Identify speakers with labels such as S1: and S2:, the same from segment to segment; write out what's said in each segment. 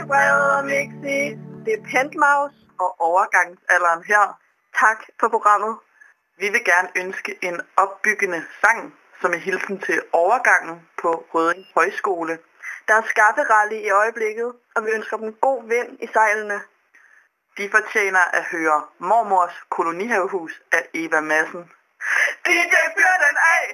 S1: Brede og Mixi. Det er Pentmaus og overgangsalderen her. Tak for programmet. Vi vil gerne ønske en opbyggende sang, som er hilsen til overgangen på Røding Højskole. Der er skafferally i øjeblikket, og vi ønsker dem god vind i sejlene. De fortjener at høre Mormors kolonihavehus af Eva Madsen. DJ, fyr den af!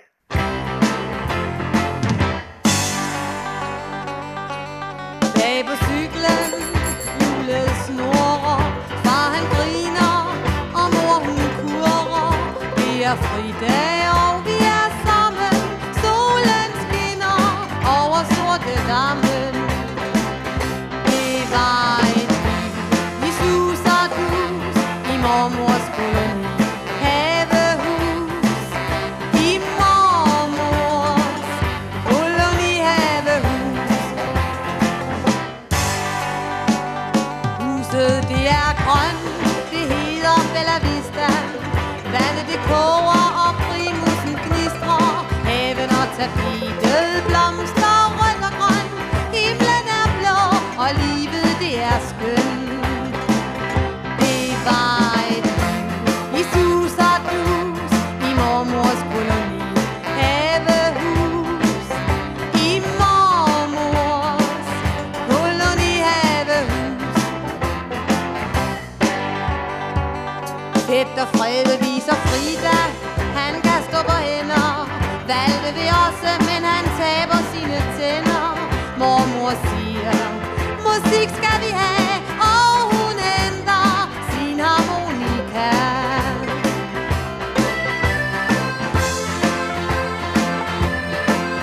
S2: Valgte vi også, men han taber sine tænder Mormor siger Musik skal vi have Og hun ændrer sin harmonika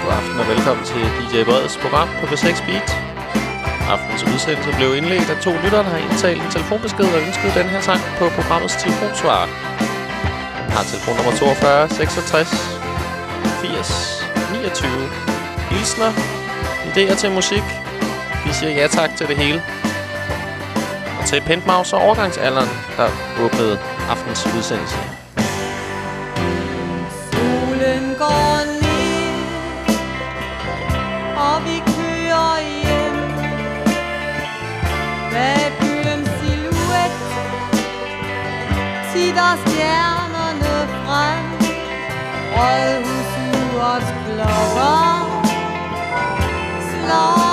S3: God aften og velkommen til DJ Breds program på B6 Beat. Aftens udsendelse blev indledt af to lyttere, der har indtalt en telefonbesked og ønsket den her sang på programmets telefonsvar. Jeg har telefonnummer 42 66 80 29. Hilsner, idéer til musik. Vi siger ja tak til det hele. Og til Pentmouse og overgangsalderen, der åbnede aftens udsendelse.
S2: Solen går ned Og vi kører hjem Bag byens silhuet Titter stjernerne frem Rødhus was Clara. Slow.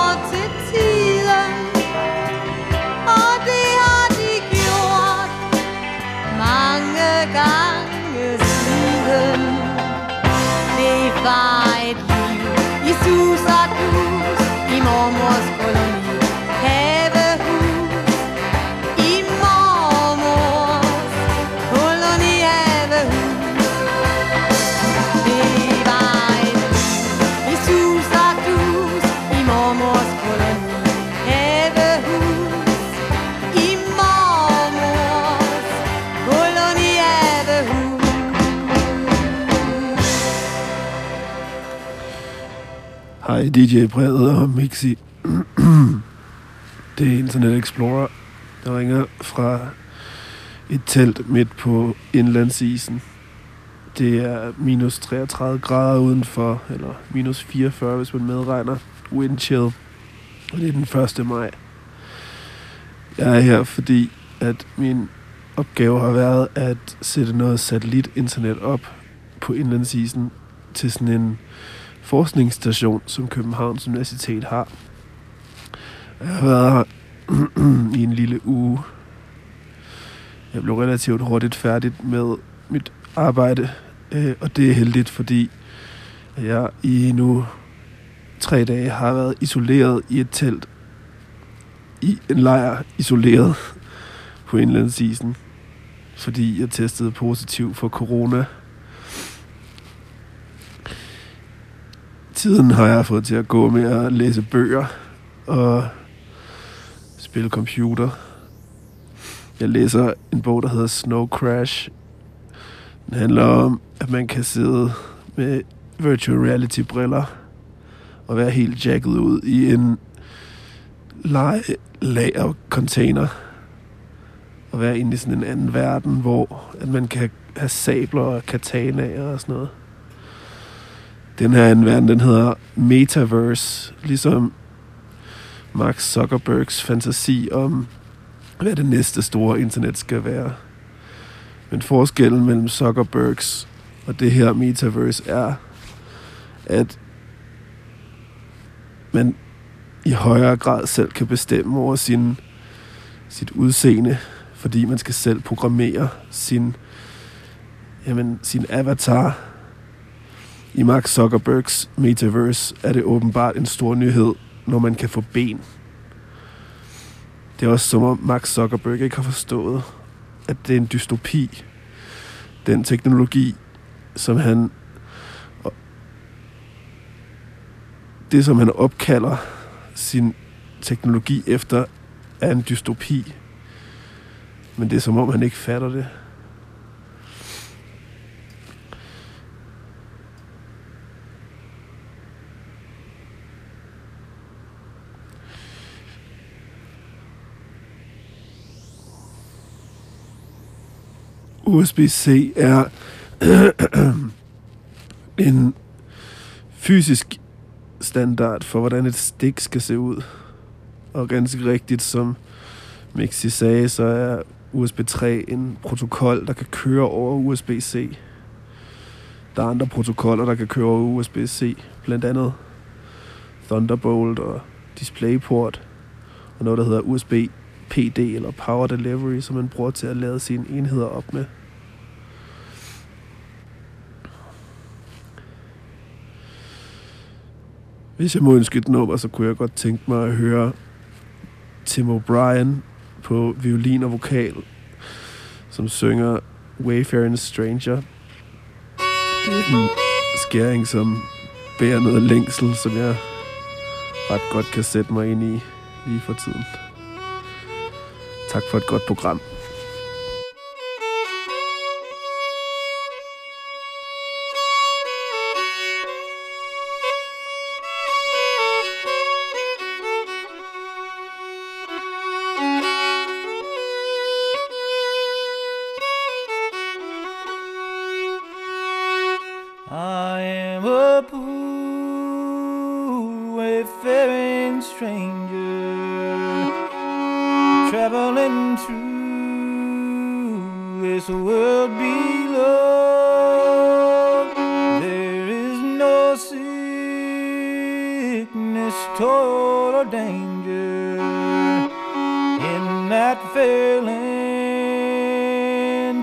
S4: Hej DJ Brede og Mixi. det er Internet Explorer, der ringer fra et telt midt på indlandsisen. Det er minus 33 grader udenfor, eller minus 44, hvis man medregner wind chill. Og det er den 1. maj. Jeg er her, fordi at min opgave har været at sætte noget satellit-internet op på indlandsisen til sådan en forskningsstation, som Københavns Universitet har. Jeg har været her i en lille uge. Jeg blev relativt hurtigt færdigt med mit arbejde, øh, og det er heldigt, fordi jeg i nu tre dage har været isoleret i et telt i en lejr isoleret på indlandsisen, fordi jeg testede positiv for corona. Tiden har jeg fået til at gå med at læse bøger og spille computer. Jeg læser en bog, der hedder Snow Crash. Den handler om, at man kan sidde med virtual reality briller og være helt jacket ud i en leje lager container og være inde i sådan en anden verden, hvor at man kan have sabler og katanaer og sådan noget. Den her anden verden, den hedder Metaverse, ligesom Mark Zuckerbergs fantasi om, hvad det næste store internet skal være. Men forskellen mellem Zuckerbergs og det her metaverse er, at man i højere grad selv kan bestemme over sin, sit udseende, fordi man skal selv programmere sin, jamen, sin avatar. I Mark Zuckerbergs metaverse er det åbenbart en stor nyhed, når man kan få ben. Det er også som om Mark Zuckerberg ikke har forstået, at det er en dystopi. Den teknologi, som han det, som han opkalder sin teknologi efter, er en dystopi. Men det er som om, han ikke fatter det. USB-C er en fysisk standard for, hvordan et stik skal se ud. Og ganske rigtigt, som Mixi sagde, så er USB 3 en protokol, der kan køre over USB-C. Der er andre protokoller, der kan køre over USB-C, blandt andet Thunderbolt og DisplayPort, og noget, der hedder USB PD eller Power Delivery, som man bruger til at lade sine enheder op med. Hvis jeg må ønske et nummer, så kunne jeg godt tænke mig at høre Tim O'Brien på violin og vokal, som synger Wayfaring Stranger. Det er en skæring, som bærer noget længsel, som jeg ret godt kan sætte mig ind i lige for tiden. Tak for et godt program.
S5: I am a poor wayfaring stranger, traveling this world below. There is no sickness, toil, or danger in that fair land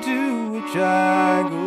S5: to which I go.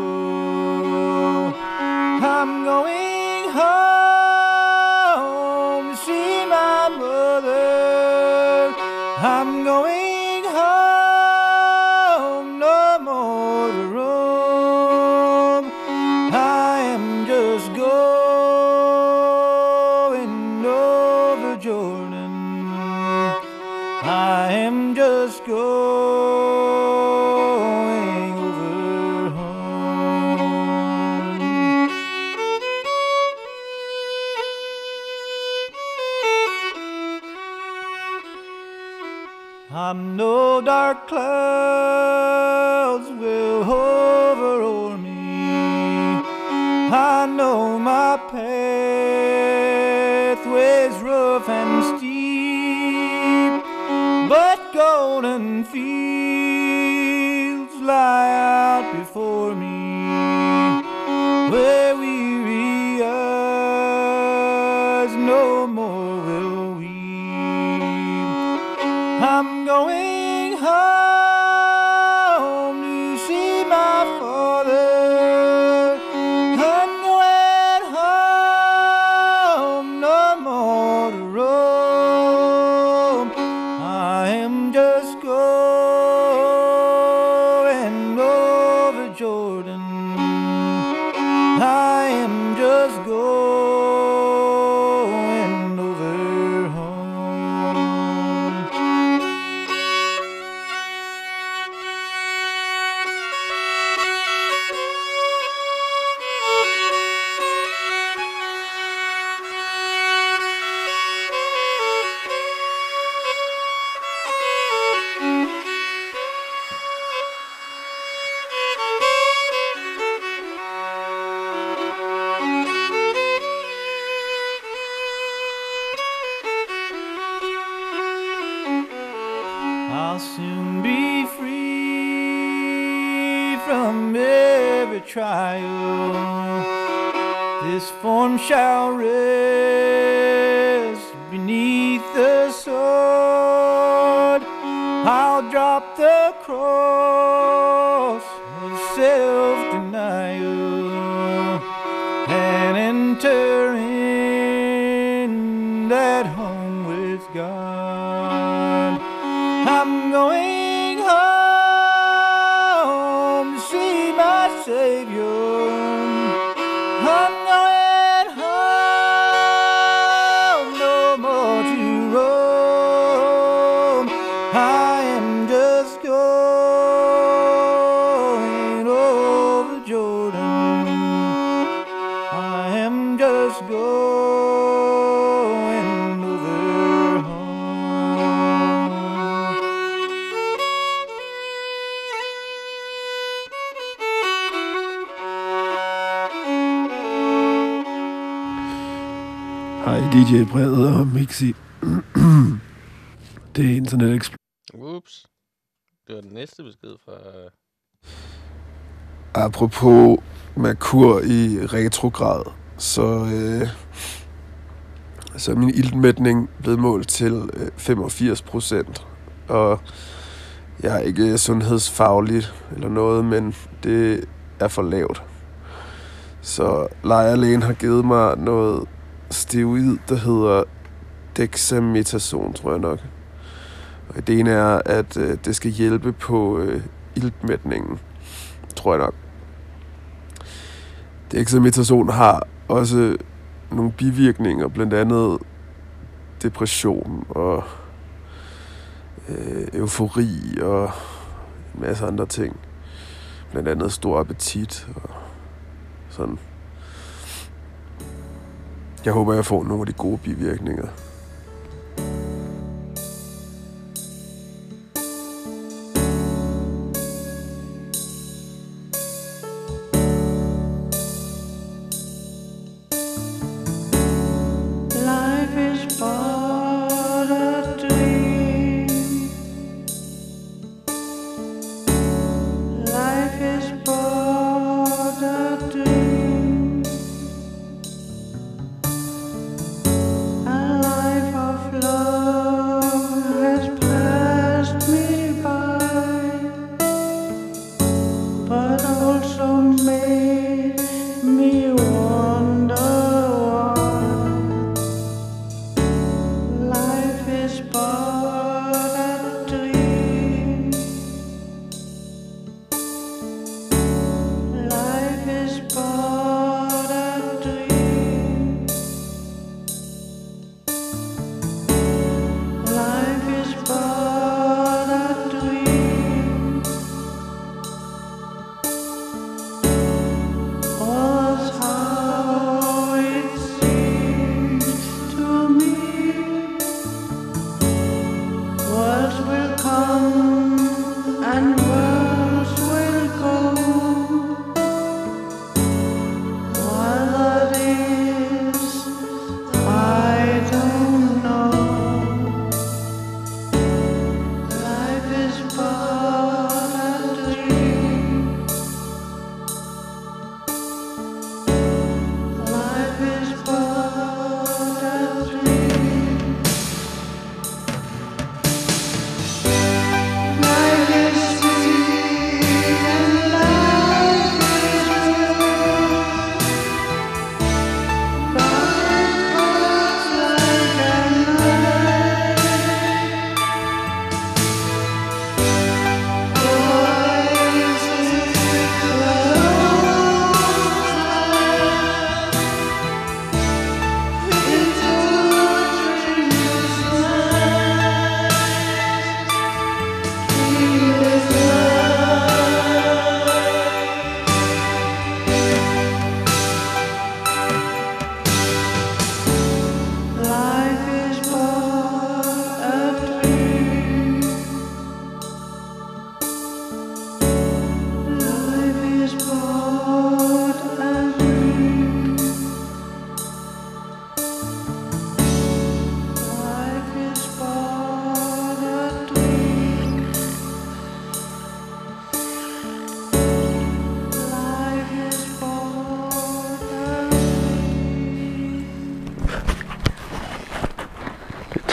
S4: Hej DJ Brede og Mixi. det er Internet Explorer.
S3: Ups. Det var den næste besked fra... øh,
S4: Apropos Merkur i retrograd, så, øh, så er min iltmætning blevet målt til øh, 85 procent. Og jeg er ikke sundhedsfaglig eller noget, men det er for lavt. Så lejerlægen har givet mig noget steroid, der hedder dexamethason, tror jeg nok. Og ideen er, at øh, det skal hjælpe på øh, iltmætningen, tror jeg nok. Dexamethason har også nogle bivirkninger, blandt andet depression og øh, eufori og en masse andre ting. Blandt andet stor appetit og sådan. Jeg håber, jeg får nogle af de gode bivirkninger.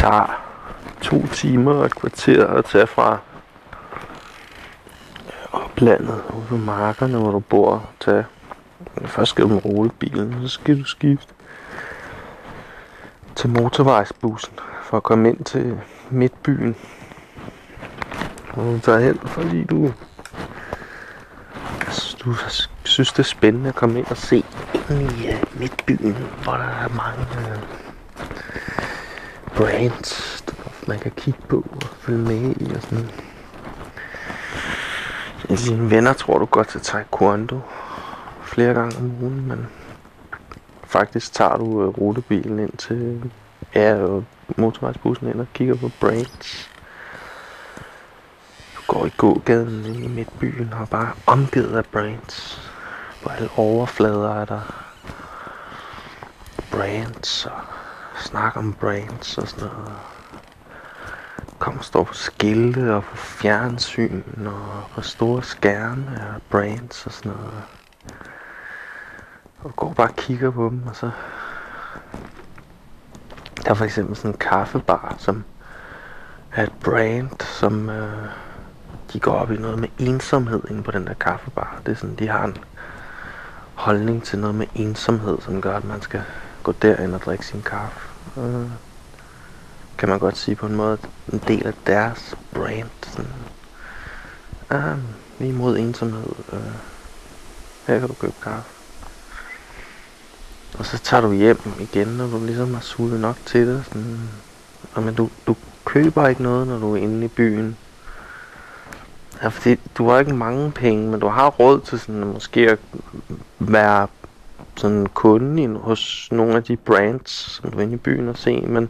S6: Tager to timer og et kvarter at tage fra oplandet ude på markerne, hvor du bor. Tage. Først skal du med rulebilen, så skal du skifte til motorvejsbussen for at komme ind til midtbyen. Og du tager hen, fordi du, du synes, det er spændende at komme ind og se ind i øh, midtbyen, hvor der er mange øh, brands, man kan kigge på og følge med i og sådan. Dine venner tror du godt til taekwondo flere gange om ugen, men faktisk tager du øh, rutebilen ind til ja, øh, motorvejsbussen ind og kigger på brands Du går i gågaden ind i midtbyen og bare omgivet af brands. På alle overflader er der brands og snak om brands og sådan noget. Kommer står på skilte og på fjernsyn og på store skærme og brands og sådan noget. Og går bare og kigger på dem og så der er for eksempel sådan en kaffebar, som er et brand, som øh, de går op i noget med ensomhed inde på den der kaffebar. Det er sådan, de har en holdning til noget med ensomhed, som gør, at man skal gå derind og drikke sin kaffe. Øh, kan man godt sige på en måde, en del af deres brand. Sådan, ah, lige mod ensomhed. Øh, her kan du købe kaffe. Og så tager du hjem igen, når du ligesom har suget nok til det. Sådan. Og men du, du køber ikke noget, når du er inde i byen. Ja, fordi du har ikke mange penge, men du har råd til sådan, måske at være sådan kunde hos nogle af de brands, som du er inde i byen og se, men,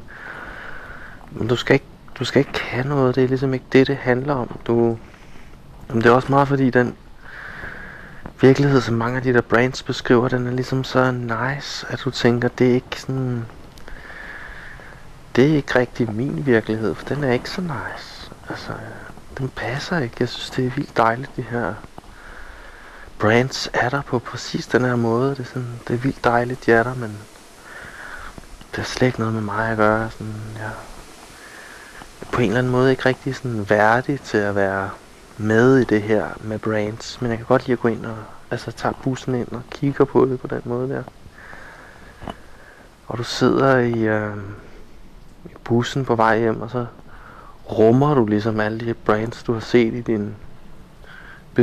S6: men du skal ikke du skal ikke have noget, det er ligesom ikke det, det handler om. Du, men det er også meget fordi den virkelighed, som mange af de der brands beskriver, den er ligesom så nice, at du tænker, det er ikke sådan... Det er ikke rigtig min virkelighed, for den er ikke så nice. Altså, den passer ikke. Jeg synes, det er vildt dejligt, de her brands er der på præcis den her måde. Det er, sådan, det er vildt dejligt, de er der, men det har slet ikke noget med mig at gøre. Sådan, ja. På en eller anden måde ikke rigtig sådan værdig til at være med i det her med brands, men jeg kan godt lide at gå ind og altså tage bussen ind og kigger på det på den måde der. Og du sidder i, øh, i bussen på vej hjem, og så rummer du ligesom alle de brands, du har set i din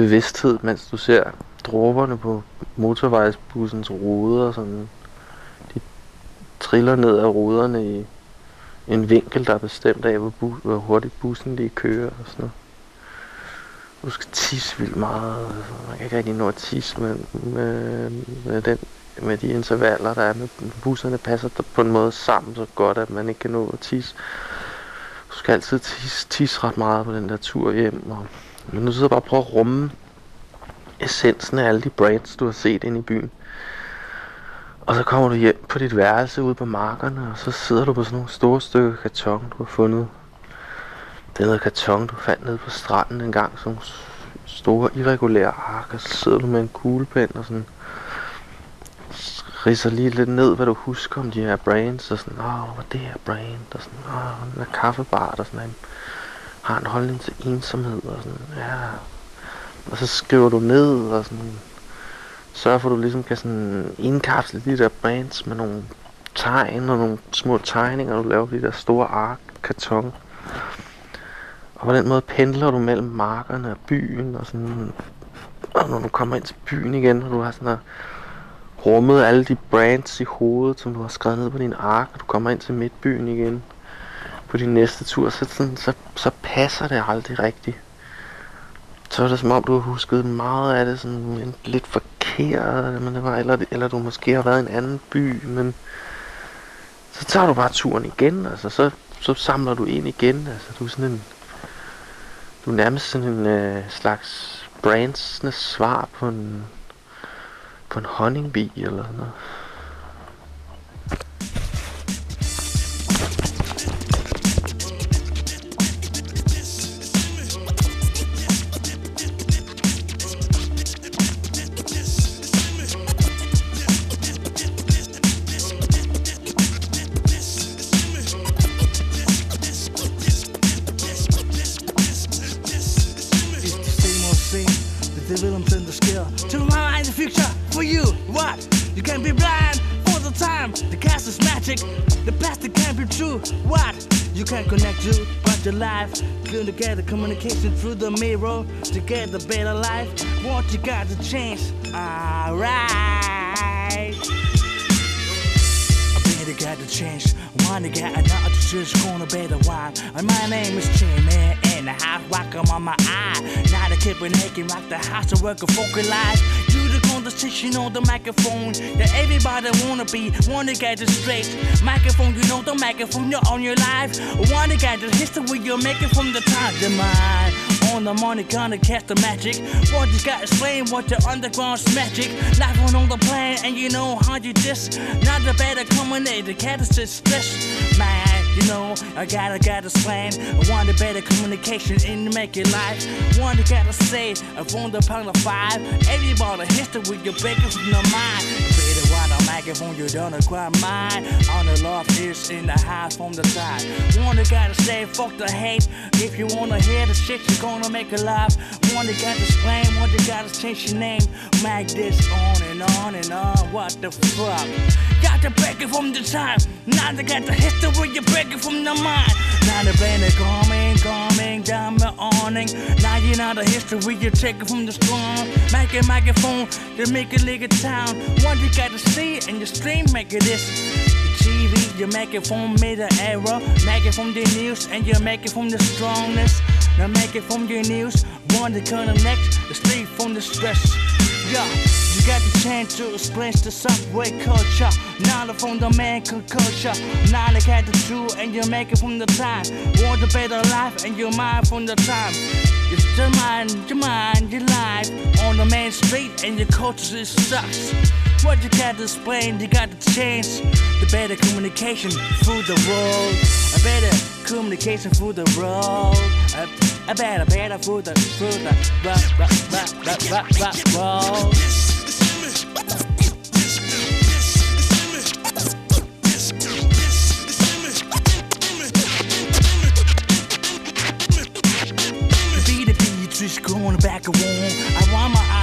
S6: bevidsthed, mens du ser dråberne på motorvejsbussens ruder, sådan de triller ned af ruderne i en vinkel, der er bestemt af, hvor, bu- hvor hurtigt bussen lige kører og sådan noget du skal tisse vildt meget. Man kan ikke rigtig nå at tisse med, med, med, den, med de intervaller, der er med busserne, passer på en måde sammen så godt, at man ikke kan nå at tisse. Du skal altid tisse, tisse ret meget på den der tur hjem. Og, men nu sidder bare og prøver at rumme essensen af alle de brands, du har set ind i byen. Og så kommer du hjem på dit værelse ude på markerne, og så sidder du på sådan nogle store stykker karton, du har fundet det er noget karton, du fandt nede på stranden en gang. Sådan store irregulære ark. Og så sidder du med en kuglepen og sådan ridser lige lidt ned, hvad du husker om de her brands. Og sådan, åh, hvad det her brand? Og sådan, åh, den her kaffebar, og sådan har en holdning til ensomhed. Og sådan, ja. Og så skriver du ned og sådan, sørger for, at du ligesom kan sådan indkapsle de der brands med nogle tegn og nogle små tegninger, du laver de der store ark, karton. Og på den måde pendler du mellem markerne og byen, og sådan... Og når du kommer ind til byen igen, og du har sådan rummet alle de brands i hovedet, som du har skrevet ned på din ark, og du kommer ind til midtbyen igen på din næste tur, så, sådan, så, så passer det aldrig rigtigt. Så er det som om, du har husket meget af det sådan lidt forkert, men det var, eller, eller du måske har været i en anden by, men så tager du bare turen igen, altså så, så samler du ind igen, altså du er sådan en du er nærmest sådan en øh, slags brandsende svar på en, på en honningbi eller noget.
S7: Can connect you, but your life. Good together communication through the mirror Together, better life. What you got to change? Alright. I better got to change. To get another to just gonna better one. And my name is Jimmy and the house rock on my eye. Now the Copenhagen rock the house to work a vocalize. You the conversation on the microphone that everybody wanna be. Wanna get it straight. Microphone, you know the microphone, you're on your life. Wanna get the history you're making from the time of mine. On the money, gonna catch the magic. What you got explain what the underground's magic. Life on on the plane, and you know how you just. Not the better combinate, the cat is just stress. Man, you know, I gotta gotta explain. I want a better communication in the make it life. One to gotta say, I found the pound of five. Everybody history, you're breaking from the mind. Better what I'm microphone, you don't acquire mine. On the love is in the house from the side. One to gotta say, fuck the hate. If you wanna hear the shit, you're gonna make a laugh. One to gotta explain, one to gotta change your name. Make this on and on and on. What the fuck? Got break it from the time. Now they got the history, you break it from the mind. Now the band is coming, coming down the awning. Now you know the history, you take it from the strong. Make a microphone, to make it like a town. One you gotta see and you stream, make it this. The TV, you make it from middle era. Make it from the news and you make it from the strongness. Now make it from your news. One to connect the street from the stress. Yeah, you got the chance to explain the subway culture. Now the fundamental culture. Now they got the truth and you make it from the time. Want a better life and your mind from the time. It's your mind, your mind, your life on the main street and your culture it sucks. What you got to explain, you got to change the better communication through the world. A better communication through the world. A, a better, better through the rock, rock, rock, rock, rock, rock, roll. Going back a warm. I want my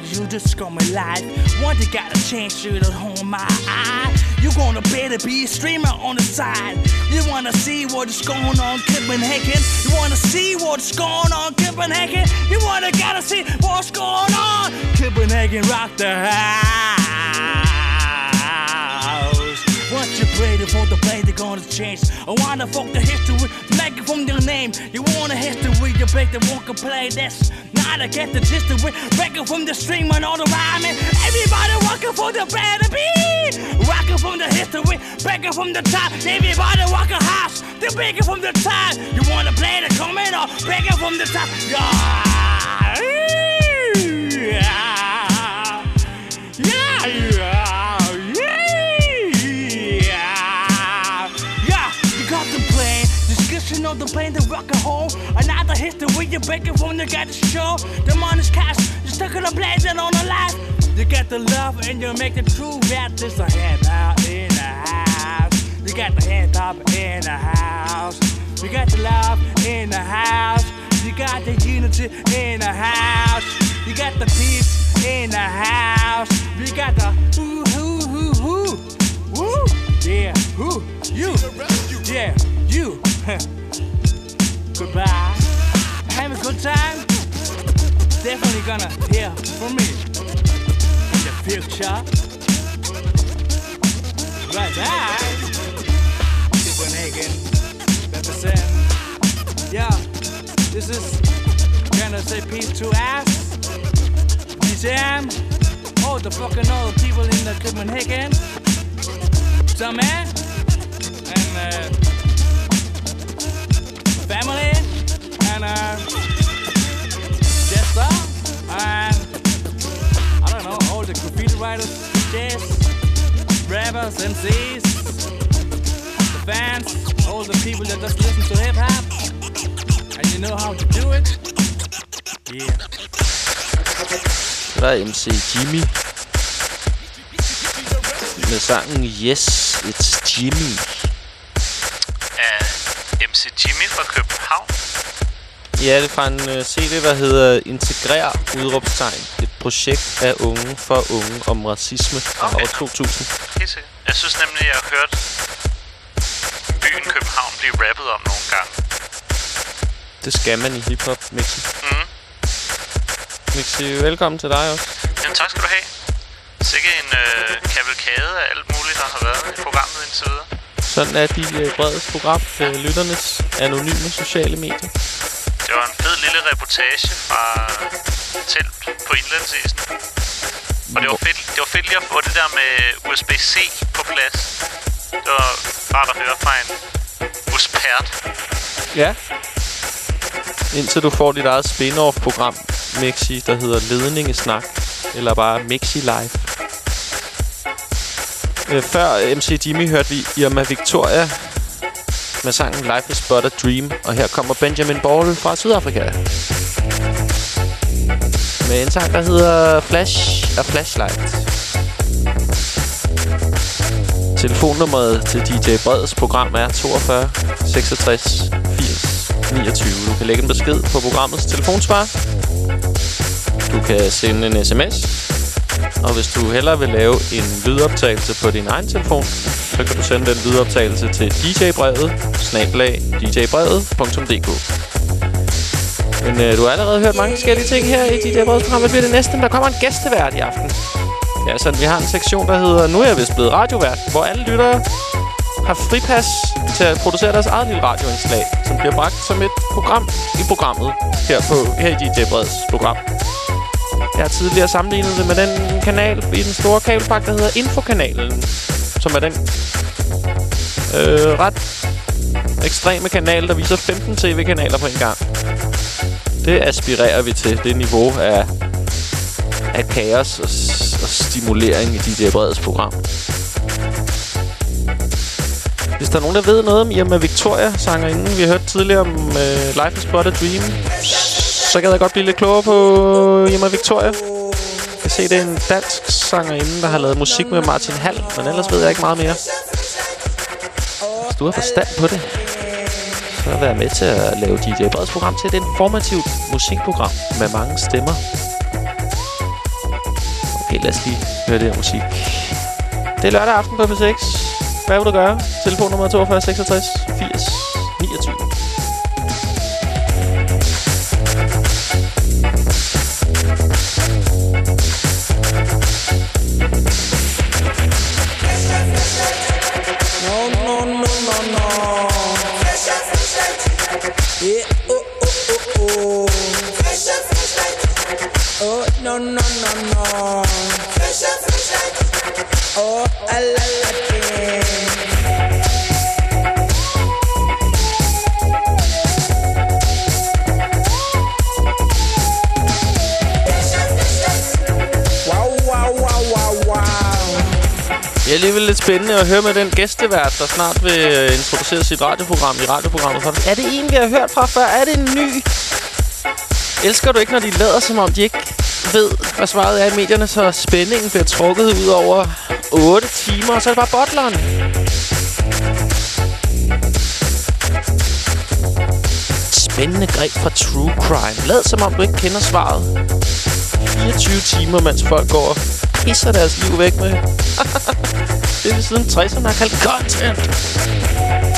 S7: you just my life. One day got a chance to hold my eye. You gonna better be a streamer on the side. You wanna see what's going on Copenhagen. You wanna see what's going on Copenhagen. You wanna gotta see what's going on Copenhagen. Rock the house. You pray for the play, they're gonna change. I wanna fuck the history, make it from your name. You want a history, you break the can play this. Now to get the history, break it from the stream and all the rhyming. Everybody walking for the better beat. Rocking from the history, break it from the top. Everybody walking house, they break it from the top. You wanna play the comment or break it from the top? Yeah. Yeah. Yeah, yeah, The plan, the rock and roll. Another history, you're breaking from the got the show. The money's cash, you're stuck in a blazing on the life. You got the love and you make the true rap. There's a hand out in the house. You got the hand up in the house. You got the love in the house. You got the unity in the house. You got the peace in the house. We got the ooh, ooh, ooh, ooh. Woo! Yeah, who? You. Yeah, you. Goodbye. Have a good time. Definitely gonna hear from me in the future. Bye bye. Copenhagen. Represent. Yeah, this is gonna say peace to us. DJM. All the fucking other people in the Copenhagen. Some man. And uh, And uh, Jester. And I don't know, all the graffiti writers, DJs, rappers, MCs, the fans, all the people that just listen to hip hop. And you know how to do it. Yeah.
S3: Der er MC Jimmy. Med sangen Yes, It's Jimmy.
S8: af MC Jimmy fra København.
S3: Ja, det er fra en uh, CD, der hedder Integrer udråbstegn. Et projekt af unge for unge om racisme fra
S8: Okay.
S3: år 2000.
S8: Helt sikkert. Jeg synes nemlig, jeg har hørt byen København blive rappet om nogle gange.
S3: Det skal man i hiphop, Mixi.
S8: Mm.
S3: Mixi, velkommen til dig også.
S8: Jamen, tak skal du have. Sikke en øh, kavalkade af alt muligt, der har været i programmet indtil videre.
S3: Sådan er de uh, bredes program, uh, lytternes anonyme sociale medier.
S8: Det var en fed lille reportage fra telt på indlandsisen. Og det var fedt, det var fedt lige at få det der med USB-C på plads. Det var rart at høre fra en uspert.
S3: Ja. Indtil du får dit eget spin-off-program, Mixi, der hedder Ledningesnak. Eller bare Mixi Live. Øh, før MC Jimmy hørte vi Irma Victoria med sangen Life is but a Dream. Og her kommer Benjamin Ball fra Sydafrika. Med en sang, der hedder Flash og Flashlight. Telefonnummeret til DJ Breds program er 42 66 80 29. Du kan lægge en besked på programmets telefonsvar. Du kan sende en sms. Og hvis du hellere vil lave en lydoptagelse på din egen telefon, så kan du sende den lydoptagelse til djbrevet, snablag, djbrevet.dk. Men øh, du har allerede hørt mange forskellige ting her i DJ Breds program. Hvad bliver det næste? Der kommer en gæstevært i aften. Ja, så vi har en sektion, der hedder Nu er jeg vist blevet radiovært, hvor alle lyttere har fripas til at producere deres eget lille radioindslag, som bliver bragt som et program i programmet her, på, her i DJ Breds program. Jeg har tidligere sammenlignet det med den kanal i den store kabelpakke, der hedder Infokanalen, som er den øh, ret ekstreme kanal, der viser 15 tv-kanaler på en gang. Det aspirerer vi til, det niveau af, af kaos og, og stimulering i DJ Breds program. Hvis der er nogen, der ved noget om Irma Victoria, sangerinden, vi har hørt tidligere om øh, Life is But a Dream, så kan jeg godt blive lidt klogere på Irma Victoria. Jeg kan se, det er en dansk sangerinde, der har lavet musik med Martin Hall, men ellers ved jeg ikke meget mere. Hvis du har forstand på det, så vær med til at lave DJ Breds program til et informativt musikprogram med mange stemmer. Okay, lad os lige høre det her musik. Det er lørdag aften på P6. Hvad vil du gøre? Telefonnummer 42 66 80
S9: Oh, I wow.
S3: Det er alligevel lidt spændende at høre med den gæstevært, der snart vil øh, introducere sit radioprogram i radioprogrammet. For er det en, vi har hørt fra før? Er det en ny? Elsker du ikke, når de lader, som om de ikke ved, hvad svaret er i medierne, så spændingen bliver trukket ud over 8 timer, og så er det bare bottleren. Spændende greb fra True Crime. Lad som om du ikke kender svaret. 24 timer, mens folk går og pisser deres liv væk med det, er siden 60'erne har kaldt content.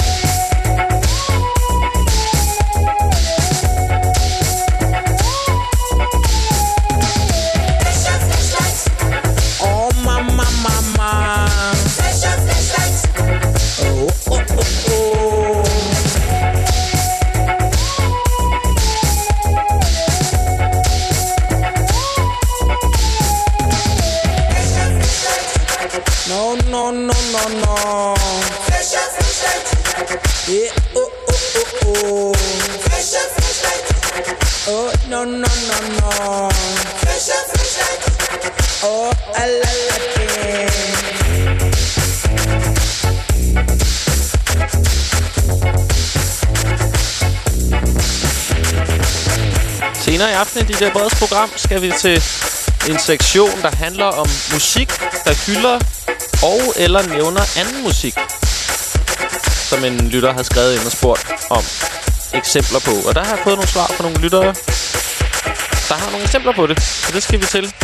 S9: No, no, no, no, no. Oh, I like it.
S3: Senere i aften i det der breds program skal vi til en sektion, der handler om musik, der hylder og eller nævner anden musik. Som en lytter har skrevet ind og spurgt om. eksempler på. Og der har jeg fået nogle svar fra nogle lyttere, der har nogle eksempler på det. Så det skal vi til.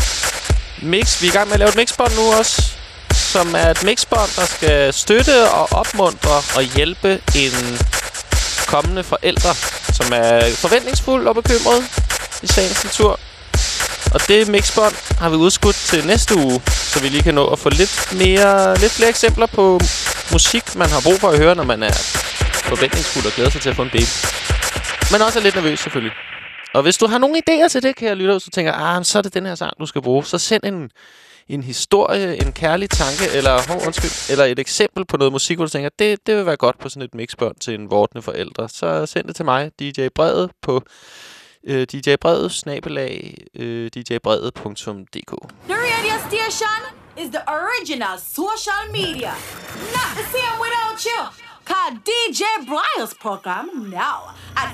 S3: Mix. Vi er i gang med at lave et mixbånd nu også. Som er et mixbånd, der skal støtte og opmuntre og hjælpe en kommende forældre, som er forventningsfuld og bekymret i sagens natur. Og det mixbånd har vi udskudt til næste uge, så vi lige kan nå at få lidt, mere, lidt flere eksempler på musik, man har brug for at høre, når man er forventningsfuld og glæder sig til at få en baby. Men også er lidt nervøs selvfølgelig. Og hvis du har nogle idéer til det, kan jeg lytte, så tænker, ah, så er det den her sang, du skal bruge. Så send en, en historie, en kærlig tanke, eller, oh, undskyld, eller et eksempel på noget musik, hvor du tænker, det, det vil være godt på sådan et mixbånd til en vortende forældre. Så send det til mig, DJ Bredet, på øh, DJ snabelag, øh, djbredet.dk.
S10: The radio station is the original social media. Not the same without you. Call DJ Bryles program now at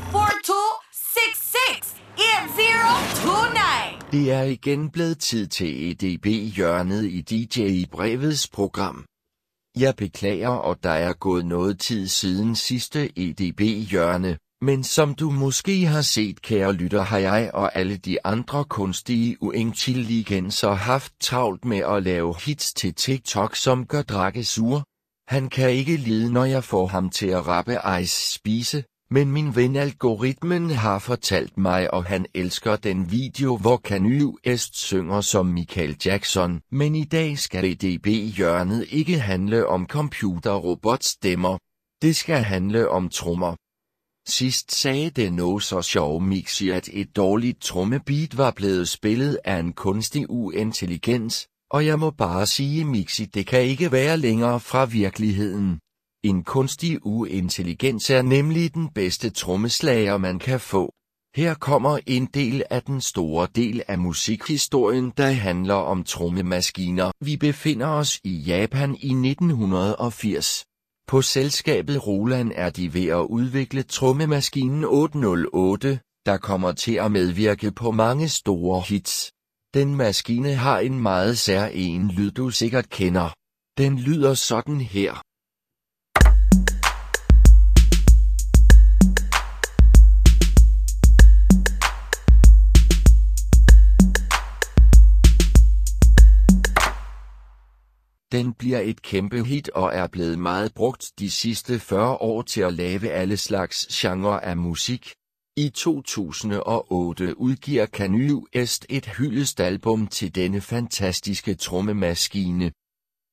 S10: 4266 8029.
S11: Det er igen blevet tid til EDB-hjørnet i DJ Brevets program. Jeg beklager, og der er gået noget tid siden sidste EDB-hjørne. Men som du måske har set, kære lytter, har jeg og alle de andre kunstige uintelligenser haft travlt med at lave hits til TikTok, som gør Drakke sur. Han kan ikke lide, når jeg får ham til at rappe ice spise, men min ven algoritmen har fortalt mig, og han elsker den video, hvor Kanye West synger som Michael Jackson. Men i dag skal EDB-hjørnet ikke handle om computer-robotstemmer. Det skal handle om trommer. Sidst sagde det no så sjov Mixi, at et dårligt trommebeat var blevet spillet af en kunstig uintelligens, og jeg må bare sige Mixi, det kan ikke være længere fra virkeligheden. En kunstig uintelligens er nemlig den bedste trommeslager man kan få. Her kommer en del af den store del af musikhistorien, der handler om trommemaskiner. Vi befinder os i Japan i 1980. På selskabet Roland er de ved at udvikle trommemaskinen 808, der kommer til at medvirke på mange store hits. Den maskine har en meget særegen lyd du sikkert kender. Den lyder sådan her. Den bliver et kæmpe hit og er blevet meget brugt de sidste 40 år til at lave alle slags genre af musik. I 2008 udgiver Kanye West et hyldestalbum til denne fantastiske trommemaskine.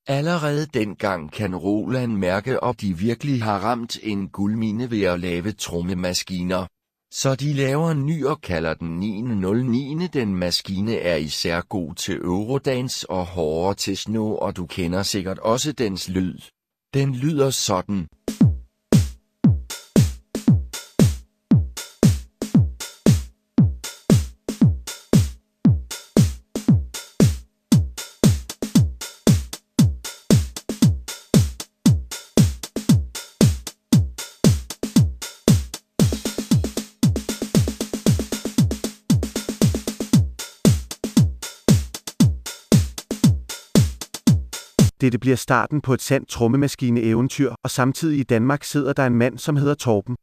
S11: Allerede dengang kan Roland mærke, at de virkelig har ramt en guldmine ved at lave trommemaskiner. Så de laver en ny og kalder den 909. Den maskine er især god til eurodance og hårdere til snow, og du kender sikkert også dens lyd. Den lyder sådan.
S12: Dette bliver starten på et sandt trommemaskine-eventyr, og samtidig i Danmark sidder der en mand, som hedder Torben.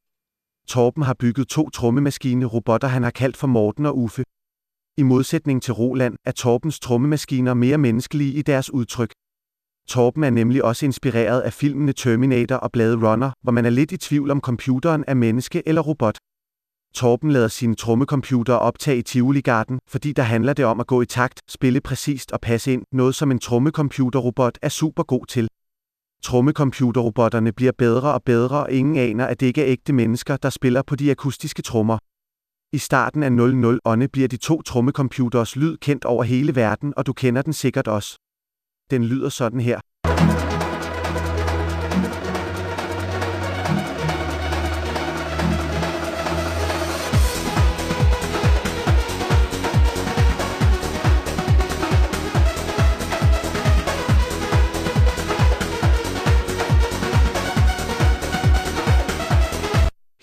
S12: Torben har bygget to trommemaskine-robotter, han har kaldt for Morten og Uffe. I modsætning til Roland er Torbens trommemaskiner mere menneskelige i deres udtryk. Torben er nemlig også inspireret af filmene Terminator og Blade Runner, hvor man er lidt i tvivl om computeren er menneske eller robot. Torben lader sine trommecomputere optage i Tivoli-garden, fordi der handler det om at gå i takt, spille præcist og passe ind, noget som en trommecomputerrobot er super god til. Trommecomputerrobotterne bliver bedre og bedre, og ingen aner, at det ikke er ægte mennesker, der spiller på de akustiske trommer. I starten af 00 ånde bliver de to trommecomputers lyd kendt over hele verden, og du kender den sikkert også. Den lyder sådan her.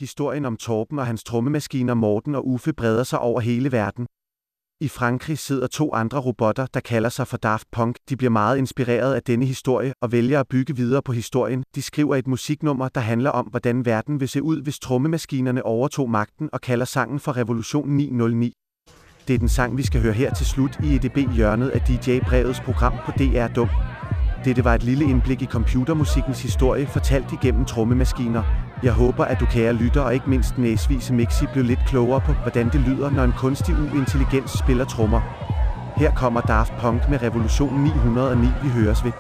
S12: Historien om Torben og hans trommemaskiner Morten og Uffe breder sig over hele verden. I Frankrig sidder to andre robotter, der kalder sig for Daft Punk. De bliver meget inspireret af denne historie og vælger at bygge videre på historien. De skriver et musiknummer, der handler om, hvordan verden vil se ud, hvis trommemaskinerne overtog magten og kalder sangen for Revolution 909. Det er den sang, vi skal høre her til slut i EDB-hjørnet af DJ Brevets program på DR Dum. Dette var et lille indblik i computermusikkens historie, fortalt igennem trommemaskiner. Jeg håber, at du kære lytter og ikke mindst næsvise Mixi blev lidt klogere på, hvordan det lyder, når en kunstig uintelligens spiller trommer. Her kommer Daft Punk med Revolution 909, vi høres ved.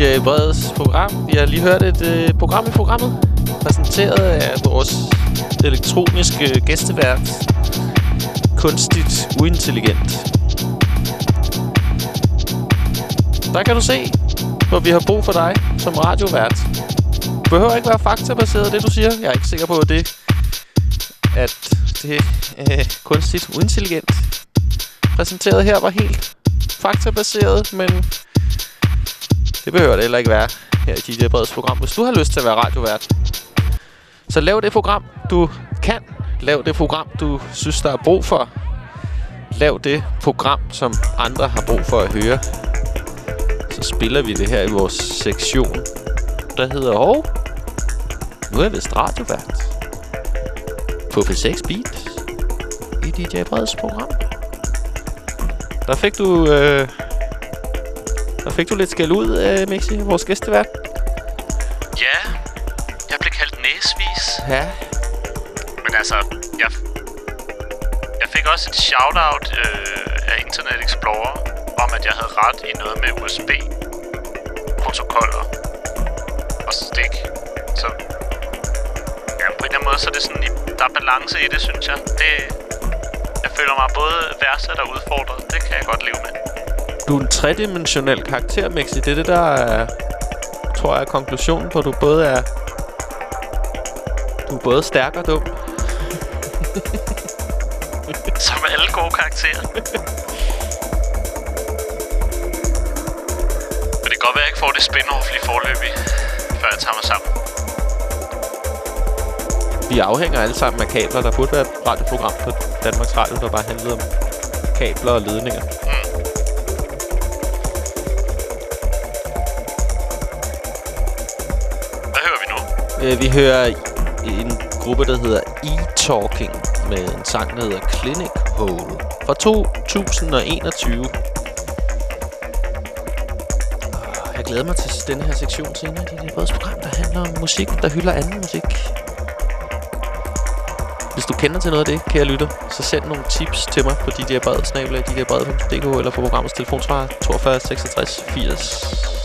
S3: DJ Breds program. Vi har lige hørt et øh, program i programmet. Præsenteret af vores elektroniske øh, gæstevært. Kunstigt uintelligent. Der kan du se, hvor vi har brug for dig som radiovært. Du behøver ikke være faktabaseret, det du siger. Jeg er ikke sikker på, at det, at det øh, kunstigt uintelligent præsenteret her var helt faktabaseret, men det behøver det heller ikke være her i DJ Breds program. Hvis du har lyst til at være radiovært, så lav det program, du kan. Lav det program, du synes, der er brug for. Lav det program, som andre har brug for at høre. Så spiller vi det her i vores sektion, der hedder Hov. Nu er jeg vist radiovært. På P6 Beat. I DJ Breds program. Der fik du... Øh, der fik du lidt skæld ud, øh, Mixi, vores gæstevært.
S8: Ja, jeg blev kaldt næsvis.
S3: Ja.
S8: Men altså, jeg, jeg fik også et shout-out øh, af Internet Explorer om, at jeg havde ret i noget med USB-protokoller og stik. Så ja, på en eller anden måde, så er det sådan, der er balance i det, synes jeg. Det, jeg føler mig både værdsat og udfordret. Det kan jeg godt leve med.
S3: Du er en tredimensionel karakter, Mixi. Det er det, der er, tror jeg, er konklusionen på, at du både er... Du er både stærk og dum.
S8: Som alle gode karakterer. Men det kan godt være, at jeg ikke får det spin-off lige forløbig, før jeg tager mig sammen.
S3: Vi afhænger alle sammen af kabler. Der burde være et radioprogram på Danmarks Radio, der bare handlede om kabler og ledninger. Øh, vi hører en gruppe, der hedder E-Talking med en sang, der hedder Clinic Hole fra 2021. Og ah, Jeg glæder mig til denne her sektion senere. Det er vores program, der handler om musik, der hylder anden musik. Hvis du kender til noget af det, kære lytter, så send nogle tips til mig på djbred.dk eller på programmets telefonsvar 42 66 80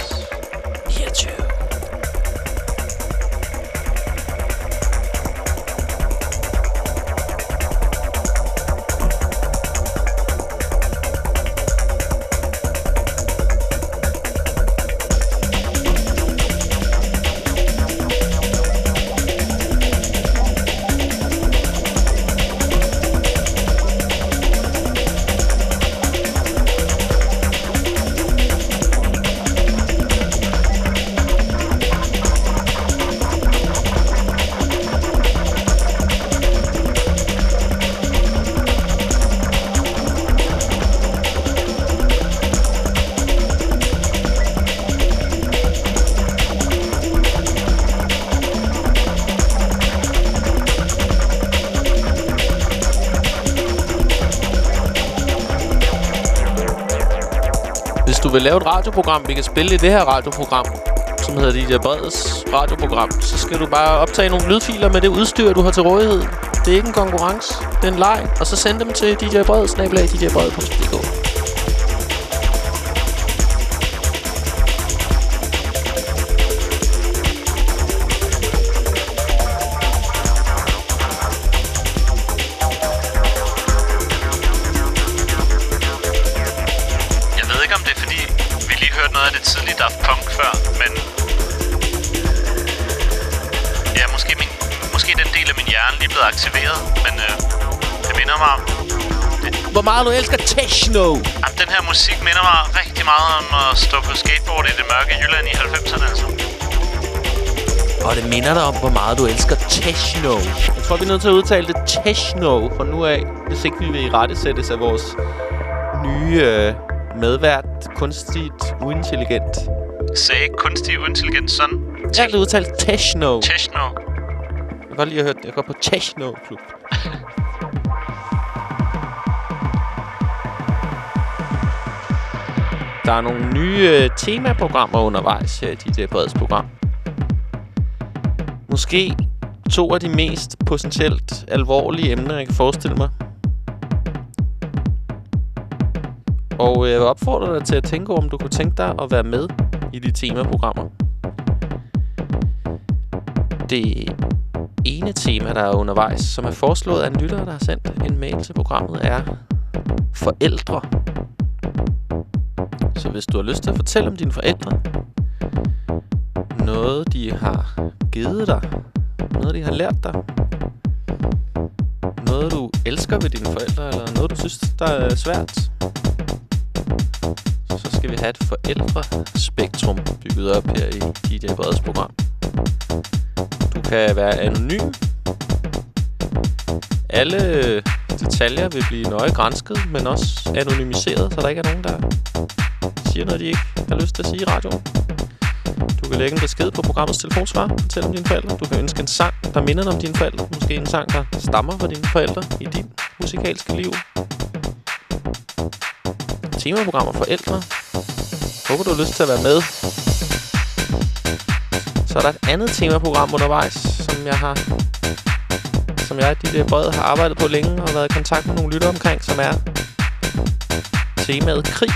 S3: lave et radioprogram, vi kan spille i det her radioprogram, som hedder DJ Breds radioprogram, så skal du bare optage nogle lydfiler med det udstyr, du har til rådighed. Det er ikke en konkurrence, det er en leg. Og så send dem til DJ Bred, snabelag djbred.dk. meget du elsker techno!
S8: Jamen, den her musik minder mig rigtig meget om at stå på skateboard i det mørke Jylland i 90'erne, altså.
S3: Og det minder dig om, hvor meget du elsker techno. Jeg tror, vi er nødt til at udtale det techno fra nu af, hvis ikke vi vil i rette sættes af vores nye øh, medvært, kunstigt uintelligent.
S8: Sagde kunstig uintelligent sådan.
S3: Jeg har udtalt techno.
S8: Techno.
S3: Jeg kan godt lide at høre det. Jeg går på techno-klub. Der er nogle nye øh, temaprogrammer undervejs øh, her i DJ Breds program. Måske to af de mest potentielt alvorlige emner, jeg kan forestille mig. Og øh, jeg vil opfordre dig til at tænke over, om du kunne tænke dig at være med i de temaprogrammer. Det ene tema, der er undervejs, som er foreslået af en lytter, der har sendt en mail til programmet, er forældre. Så hvis du har lyst til at fortælle om dine forældre, noget de har givet dig, noget de har lært dig, noget du elsker ved dine forældre, eller noget du synes, der er svært, så skal vi have et forældrespektrum bygget op her i DJ Breds program. Du kan være anonym. Alle detaljer vil blive nøje grænsket, men også anonymiseret, så der ikke er nogen, der siger noget, de ikke har lyst til at sige i radioen. Du kan lægge en besked på programmets telefonsvar, fortælle om dine forældre. Du kan ønske en sang, der minder om dine forældre. Måske en sang, der stammer fra dine forældre i dit musikalske liv. Temaprogrammer for forældre. Håber, du har lyst til at være med. Så er der et andet temaprogram undervejs, som jeg har som jeg i det brede har arbejdet på længe og været i kontakt med nogle lytter omkring, som er temaet krig.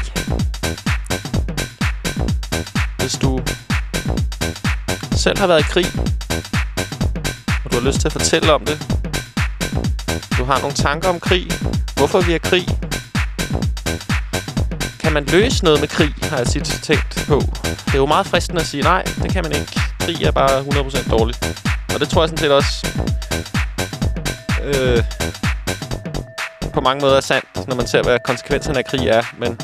S3: Hvis du selv har været i krig, og du har lyst til at fortælle om det, du har nogle tanker om krig, hvorfor vi er krig, kan man løse noget med krig, har jeg tit tænkt på. Det er jo meget fristende at sige, nej, det kan man ikke. Krig er bare 100% dårligt. Og det tror jeg sådan set også øh, på mange måder er sandt, når man ser, hvad konsekvenserne af krig er. Men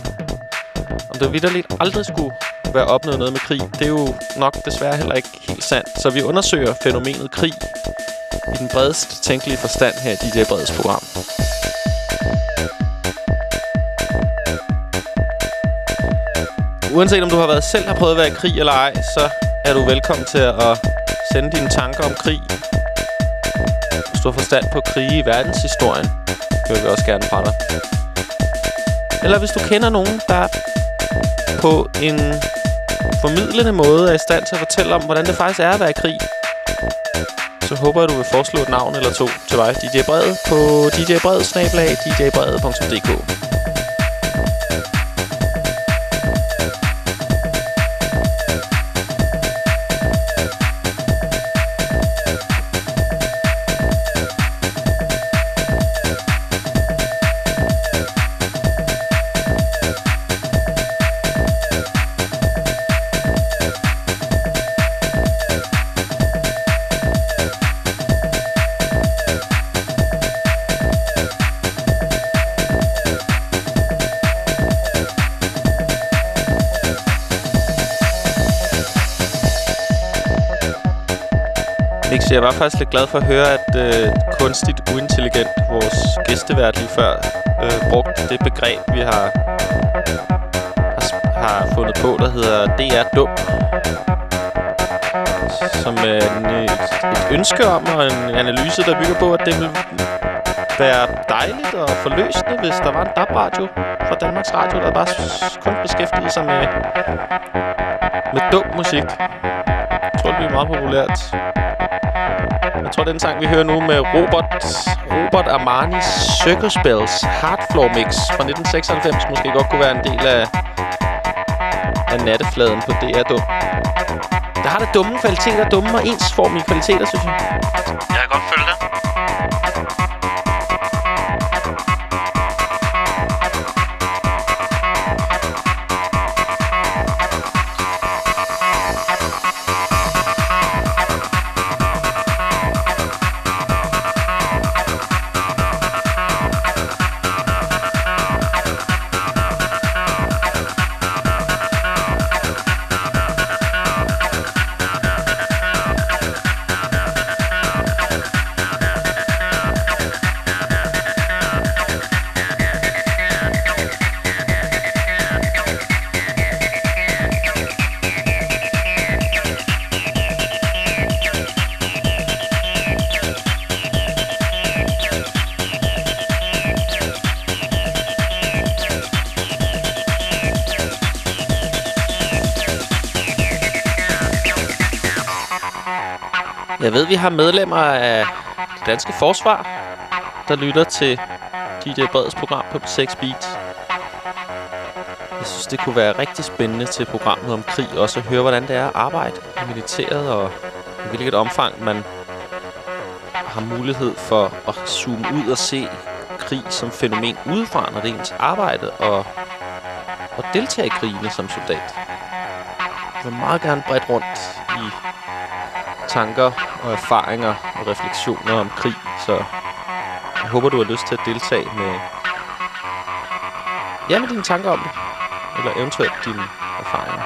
S3: om det vidderligt aldrig skulle være opnået noget med krig, det er jo nok desværre heller ikke helt sandt. Så vi undersøger fænomenet krig i den bredest tænkelige forstand her i DJ Breds program. Uanset om du har været selv har prøvet at være i krig eller ej, så er du velkommen til at sende dine tanker om krig. Du har forstand på krige i verdenshistorien, hører vi også gerne fra dig. Eller hvis du kender nogen, der på en formidlende måde er i stand til at fortælle om, hvordan det faktisk er at være i krig, så håber jeg, du vil foreslå et navn eller to til mig, DJ Brede, på djbrede djbrede.dk. faktisk lidt glad for at høre, at øh, kunstigt uintelligent, vores gæstevært lige før, øh, brugte det begreb, vi har, har, har fundet på, der hedder DR dum. Som er en, øh, et ønske om, og en analyse, der bygger på, at det vil være dejligt og forløsende, hvis der var en DAB-radio fra Danmarks Radio, der bare kun beskæftigede sig med, med dum musik. Jeg tror, det bliver meget populært. Jeg tror, den sang, vi hører nu med Robert, Robert Armanis Circus Bells Hardfloor Mix fra 1996, måske godt kunne være en del af, af nattefladen på DR Dum. Der har det dumme kvaliteter, dumme og ensformige kvaliteter, synes jeg.
S8: Jeg kan godt følge det.
S3: Ved, vi har medlemmer af det danske forsvar, der lytter til DJ Breds program på 6 Beat. Jeg synes, det kunne være rigtig spændende til programmet om krig. Også at høre, hvordan det er at arbejde i militæret, og i hvilket omfang man har mulighed for at zoome ud og se krig som fænomen udefra, når det er ens arbejde, og, og deltage i krigene som soldat. Jeg vil meget gerne bredt rundt i tanker og erfaringer og refleksioner om krig, så jeg håber, du har lyst til at deltage med, ja, med dine tanker om det, eller eventuelt dine erfaringer.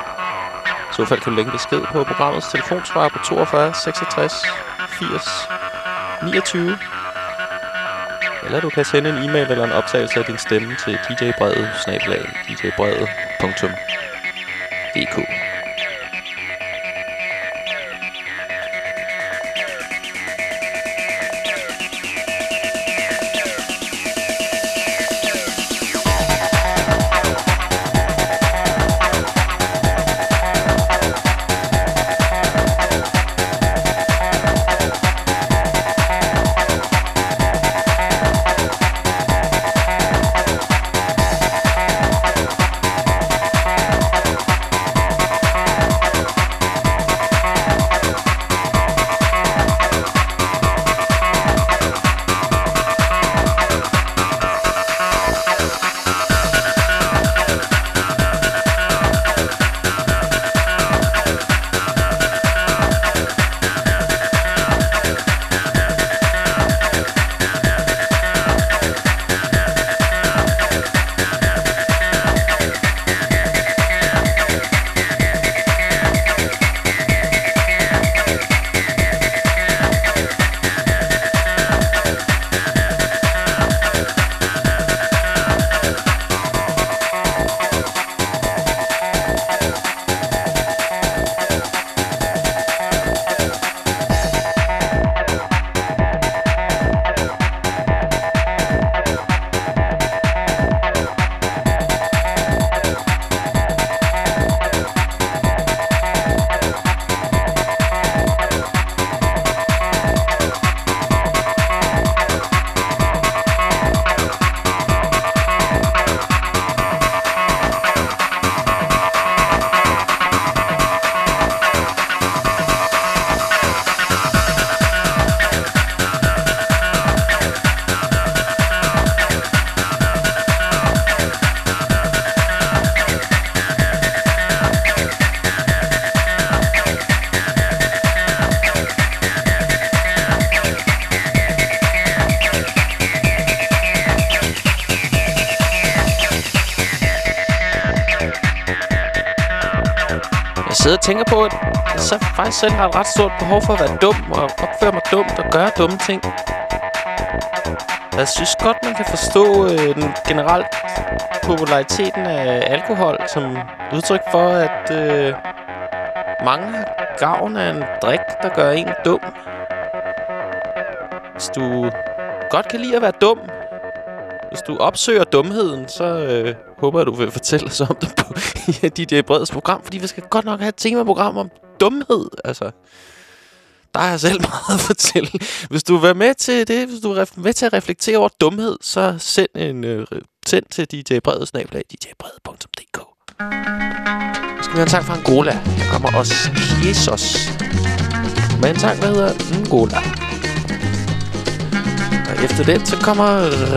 S3: I så fald kan du lægge besked på programmets telefonsvar på 42 66 80 29. Eller du kan sende en e-mail eller en optagelse af din stemme til djbrevet, snabelag, djbrevet.dk. selv har et ret stort behov for at være dum og opføre mig dumt og gøre dumme ting. Jeg synes godt, man kan forstå øh, den generelt populariteten af alkohol som udtryk for, at øh, mange har gavn af en drik, der gør en dum. Hvis du godt kan lide at være dum, hvis du opsøger dumheden, så øh, håber jeg, du vil fortælle os om det på DJ øh, Breds program, fordi vi skal godt nok have et temaprogram om dumhed. Altså, der er jeg selv meget at fortælle. Hvis du vil være med til det, hvis du er med til at reflektere over dumhed, så send en øh, send til DJ Brede snablag djbrede.dk Nu skal vi have en sang fra Angola. Her kommer også Jesus. Med en sang, der hedder Angola. Og efter det, så kommer... Øh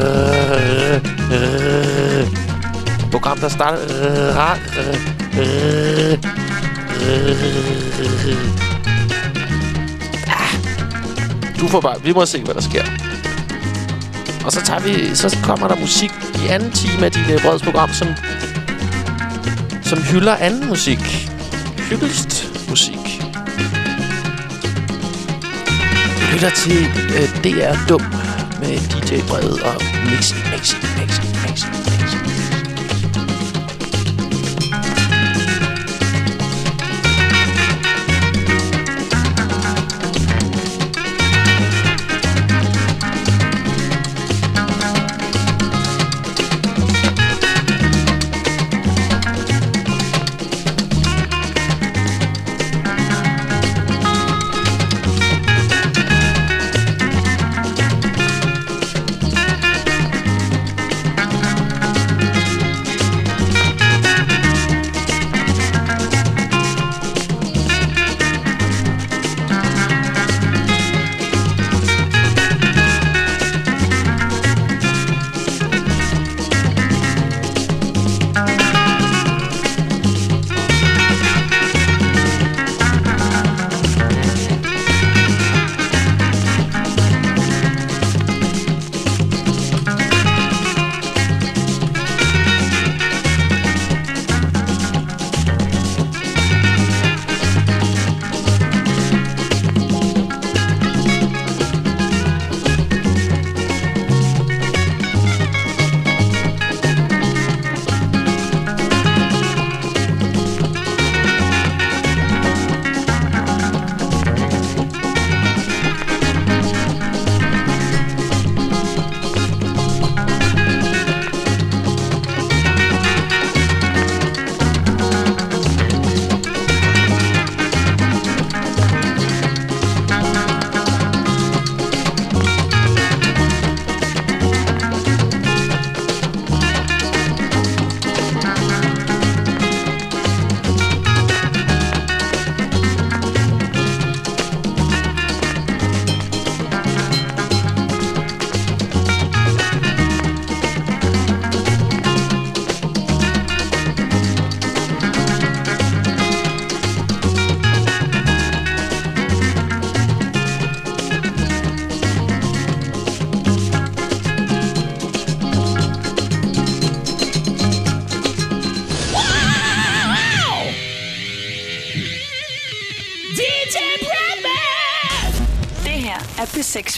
S3: øh, øh, øh, program, der starter... Øh, øh, øh, Ah. du får bare... Vi må se, hvad der sker. Og så tager vi... Så kommer der musik i anden time af dit øh, breds program, som... Som hylder anden musik. Hyggeligst musik. Lytter til øh, DR Dum med DJ Brede og Mixi, Mixi, Mixi.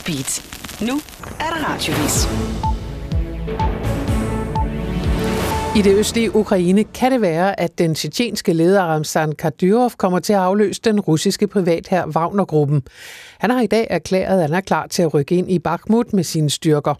S13: Speed. Nu er der radiovis.
S14: I det østlige Ukraine kan det være, at den tjetjenske leder Ramzan Kadyrov kommer til at afløse den russiske privather Wagner-gruppen. Han har i dag erklæret, at han er klar til at rykke ind i Bakhmut med sine styrker.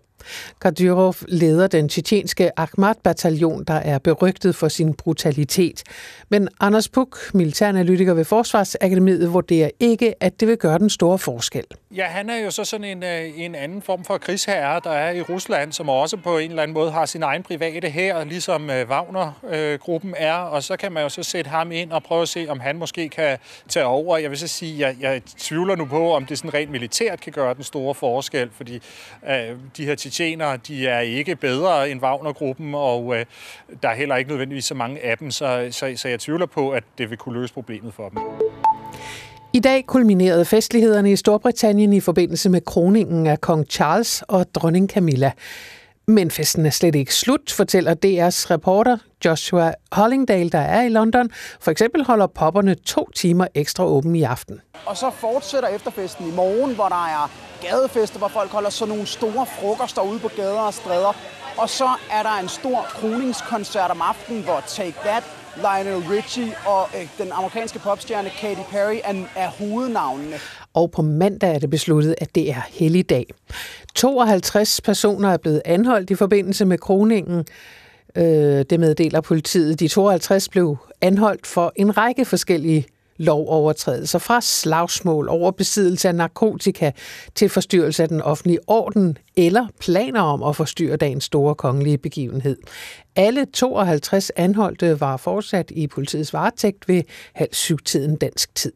S14: Kadyrov leder den tjetjenske Akhmat-bataljon, der er berygtet for sin brutalitet. Men Anders Puk, militæranalytiker ved Forsvarsakademiet, vurderer ikke, at det vil gøre den store forskel.
S15: Ja, han er jo så sådan en, øh, en anden form for krigsherre, der er i Rusland, som også på en eller anden måde har sin egen private her, ligesom øh, Wagner-gruppen er. Og så kan man jo så sætte ham ind og prøve at se, om han måske kan tage over. Jeg vil så sige, jeg, jeg tvivler nu på, om det sådan rent militært kan gøre den store forskel, fordi øh, de her tjener. de er ikke bedre end Wagner-gruppen, og øh, der er heller ikke nødvendigvis så mange af dem, så, så, så jeg tvivler på, at det vil kunne løse problemet for dem.
S14: I dag kulminerede festlighederne i Storbritannien i forbindelse med kroningen af kong Charles og dronning Camilla. Men festen er slet ikke slut, fortæller DR's reporter Joshua Hollingdale, der er i London. For eksempel holder popperne to timer ekstra åben i aften.
S16: Og så fortsætter efterfesten i morgen, hvor der er gadefester, hvor folk holder sådan nogle store frokoster ude på gader og stræder. Og så er der en stor kroningskoncert om aftenen, hvor Take That, Lionel Richie og øh, den amerikanske popstjerne Katy Perry er, er hovednavnene.
S14: Og på mandag er det besluttet, at det er helligdag. 52 personer er blevet anholdt i forbindelse med kroningen. Øh, det meddeler politiet. De 52 blev anholdt for en række forskellige lovovertrædelser, fra slagsmål over besiddelse af narkotika til forstyrrelse af den offentlige orden eller planer om at forstyrre dagens store kongelige begivenhed. Alle 52 anholdte var fortsat i politiets varetægt ved halv syv-tiden dansk tid.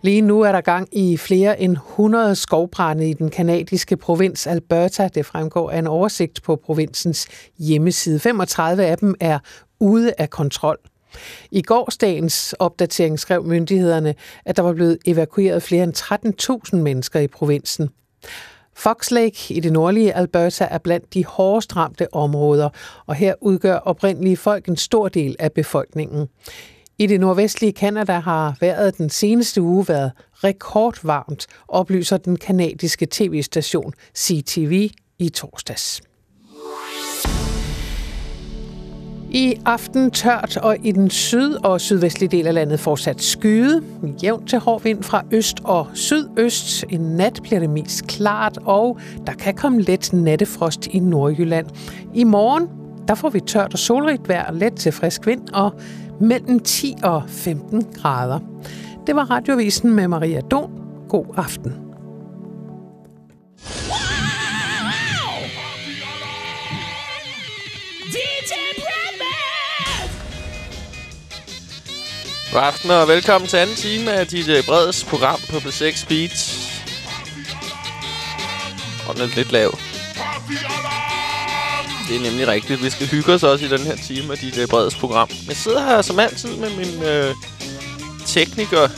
S14: Lige nu er der gang i flere end 100 skovbrænde i den kanadiske provins Alberta. Det fremgår af en oversigt på provinsens hjemmeside. 35 af dem er ude af kontrol. I gårsdagens opdatering skrev myndighederne, at der var blevet evakueret flere end 13.000 mennesker i provinsen. Fox Lake i det nordlige Alberta er blandt de hårdest ramte områder, og her udgør oprindelige folk en stor del af befolkningen. I det nordvestlige Kanada har vejret den seneste uge været rekordvarmt, oplyser den kanadiske tv-station CTV i torsdags. I aften tørt, og i den syd- og sydvestlige del af landet fortsat skyde. Jævnt til hård vind fra øst og sydøst. I nat bliver det mest klart, og der kan komme let nattefrost i Nordjylland. I morgen der får vi tørt og solrigt vejr, let til frisk vind og mellem 10 og 15 grader. Det var radiovisen med Maria Don. God aften.
S3: God aften og velkommen til anden time af DJ Breds program på P6 Beat. Og den er lidt lav. Det er nemlig rigtigt. Vi skal hygge os også i den her time af DJ Breds program. Jeg sidder her som altid med min øh, tekniker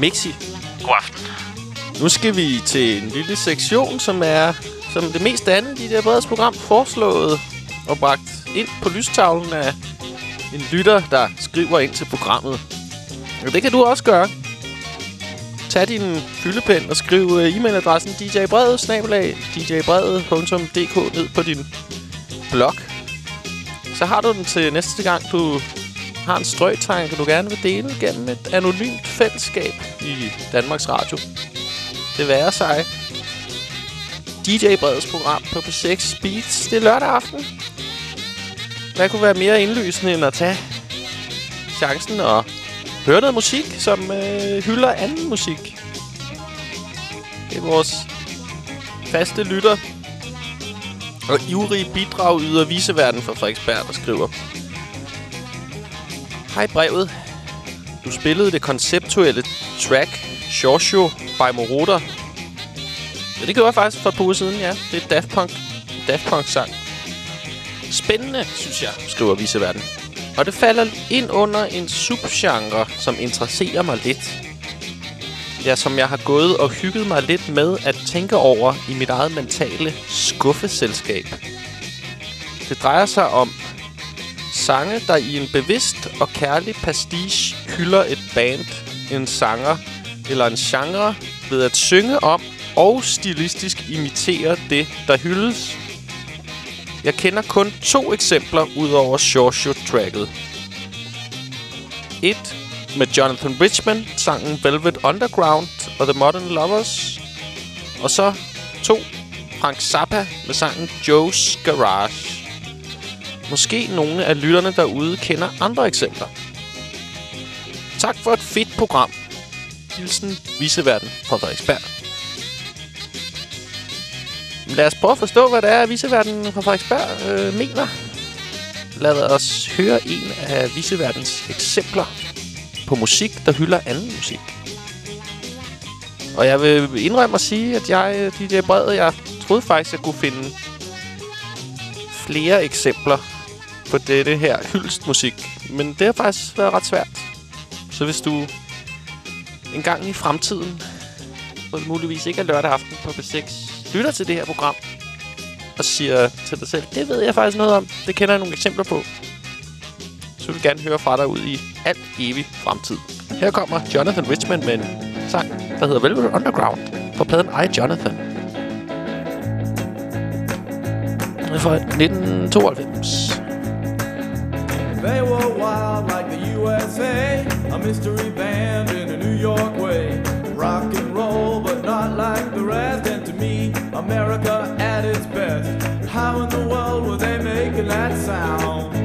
S3: Mixi.
S8: God aften.
S3: Nu skal vi til en lille sektion, som er som det mest andet i det Breds program foreslået og bragt ind på lystavlen af en lytter, der skriver ind til programmet. Og det kan du også gøre. Tag din fyldepen og skriv uh, e-mailadressen djbredet.dk ned på din blog. Så har du den til næste gang, du har en strøgtanke, du gerne vil dele gennem et anonymt fællesskab i Danmarks Radio. Det værer sig. DJ Breds program på P6 Beats. Det er lørdag aften. Hvad kunne være mere indlysende end at tage chancen og høre noget musik, som øh, hylder anden musik. Det er vores faste lytter og ivrige bidrag yder viseverden for Frederiksberg, der skriver. Hej brevet. Du spillede det konceptuelle track Shosho by Moroder. Ja, det gjorde jeg faktisk for et par uger siden, ja. Det er Daft Punk. Daft Punk-sang. Spændende, synes jeg, skriver viseverden. Og det falder ind under en subgenre, som interesserer mig lidt. Ja, som jeg har gået og hygget mig lidt med at tænke over i mit eget mentale skuffeselskab. Det drejer sig om sange, der i en bevidst og kærlig pastiche hylder et band, en sanger eller en genre, ved at synge om og stilistisk imitere det, der hyldes. Jeg kender kun to eksempler ud over Shawshoot-tracket. Et med Jonathan Richman, sangen Velvet Underground og The Modern Lovers. Og så to Frank Zappa med sangen Joe's Garage. Måske nogle af lytterne derude kender andre eksempler. Tak for et fedt program. Hilsen Viseverden fra Frederiksberg. Lad os prøve at forstå, hvad det er, Viseverden fra Frederiksberg øh, mener. Lad os høre en af Viseverdens eksempler på musik, der hylder anden musik. Og jeg vil indrømme at sige, at jeg, DJ Brede, jeg troede faktisk, jeg kunne finde flere eksempler på dette her hyldstmusik. Men det har faktisk været ret svært. Så hvis du en gang i fremtiden, hvor det muligvis ikke er lørdag aften på B6, lytter til det her program og siger til dig selv, det ved jeg faktisk noget om, det kender jeg nogle eksempler på, så vil gerne høre fra dig ud i alt evig fremtid. Her kommer Jonathan Richman med en sang, der hedder Velvet Underground på pladen I, Jonathan. Fra 1992.
S17: They were wild like the USA, a mystery band in a New York way. Rock and roll, but not like the rest. And to me, America at its best. How in the world were they making that sound?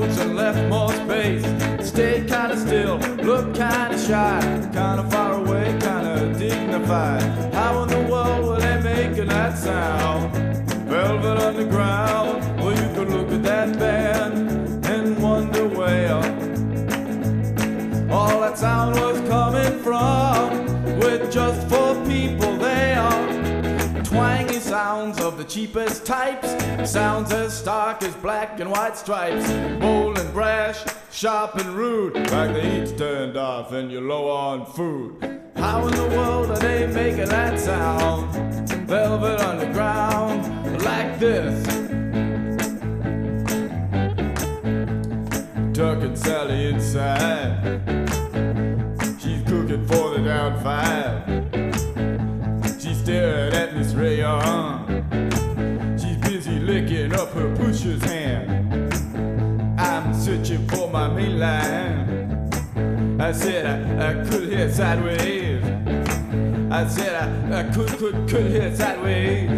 S17: Notes and left more space. Stayed kinda still, looked kinda shy, kinda far away, kinda dignified. How in the world were they making that sound? Of the cheapest types, sounds as stark as black and white stripes, bold and brash, sharp and rude, like the heat's turned off and you're low on food. How in the world are they making that sound? Velvet underground, like this. Tuck and Sally inside. She's cooking for the down five. She's staring at Miss Rayon. Licking pusher's hand. I'm searching for my main line. I said I, I could hear sideways. I said I, I could, could, could hear sideways.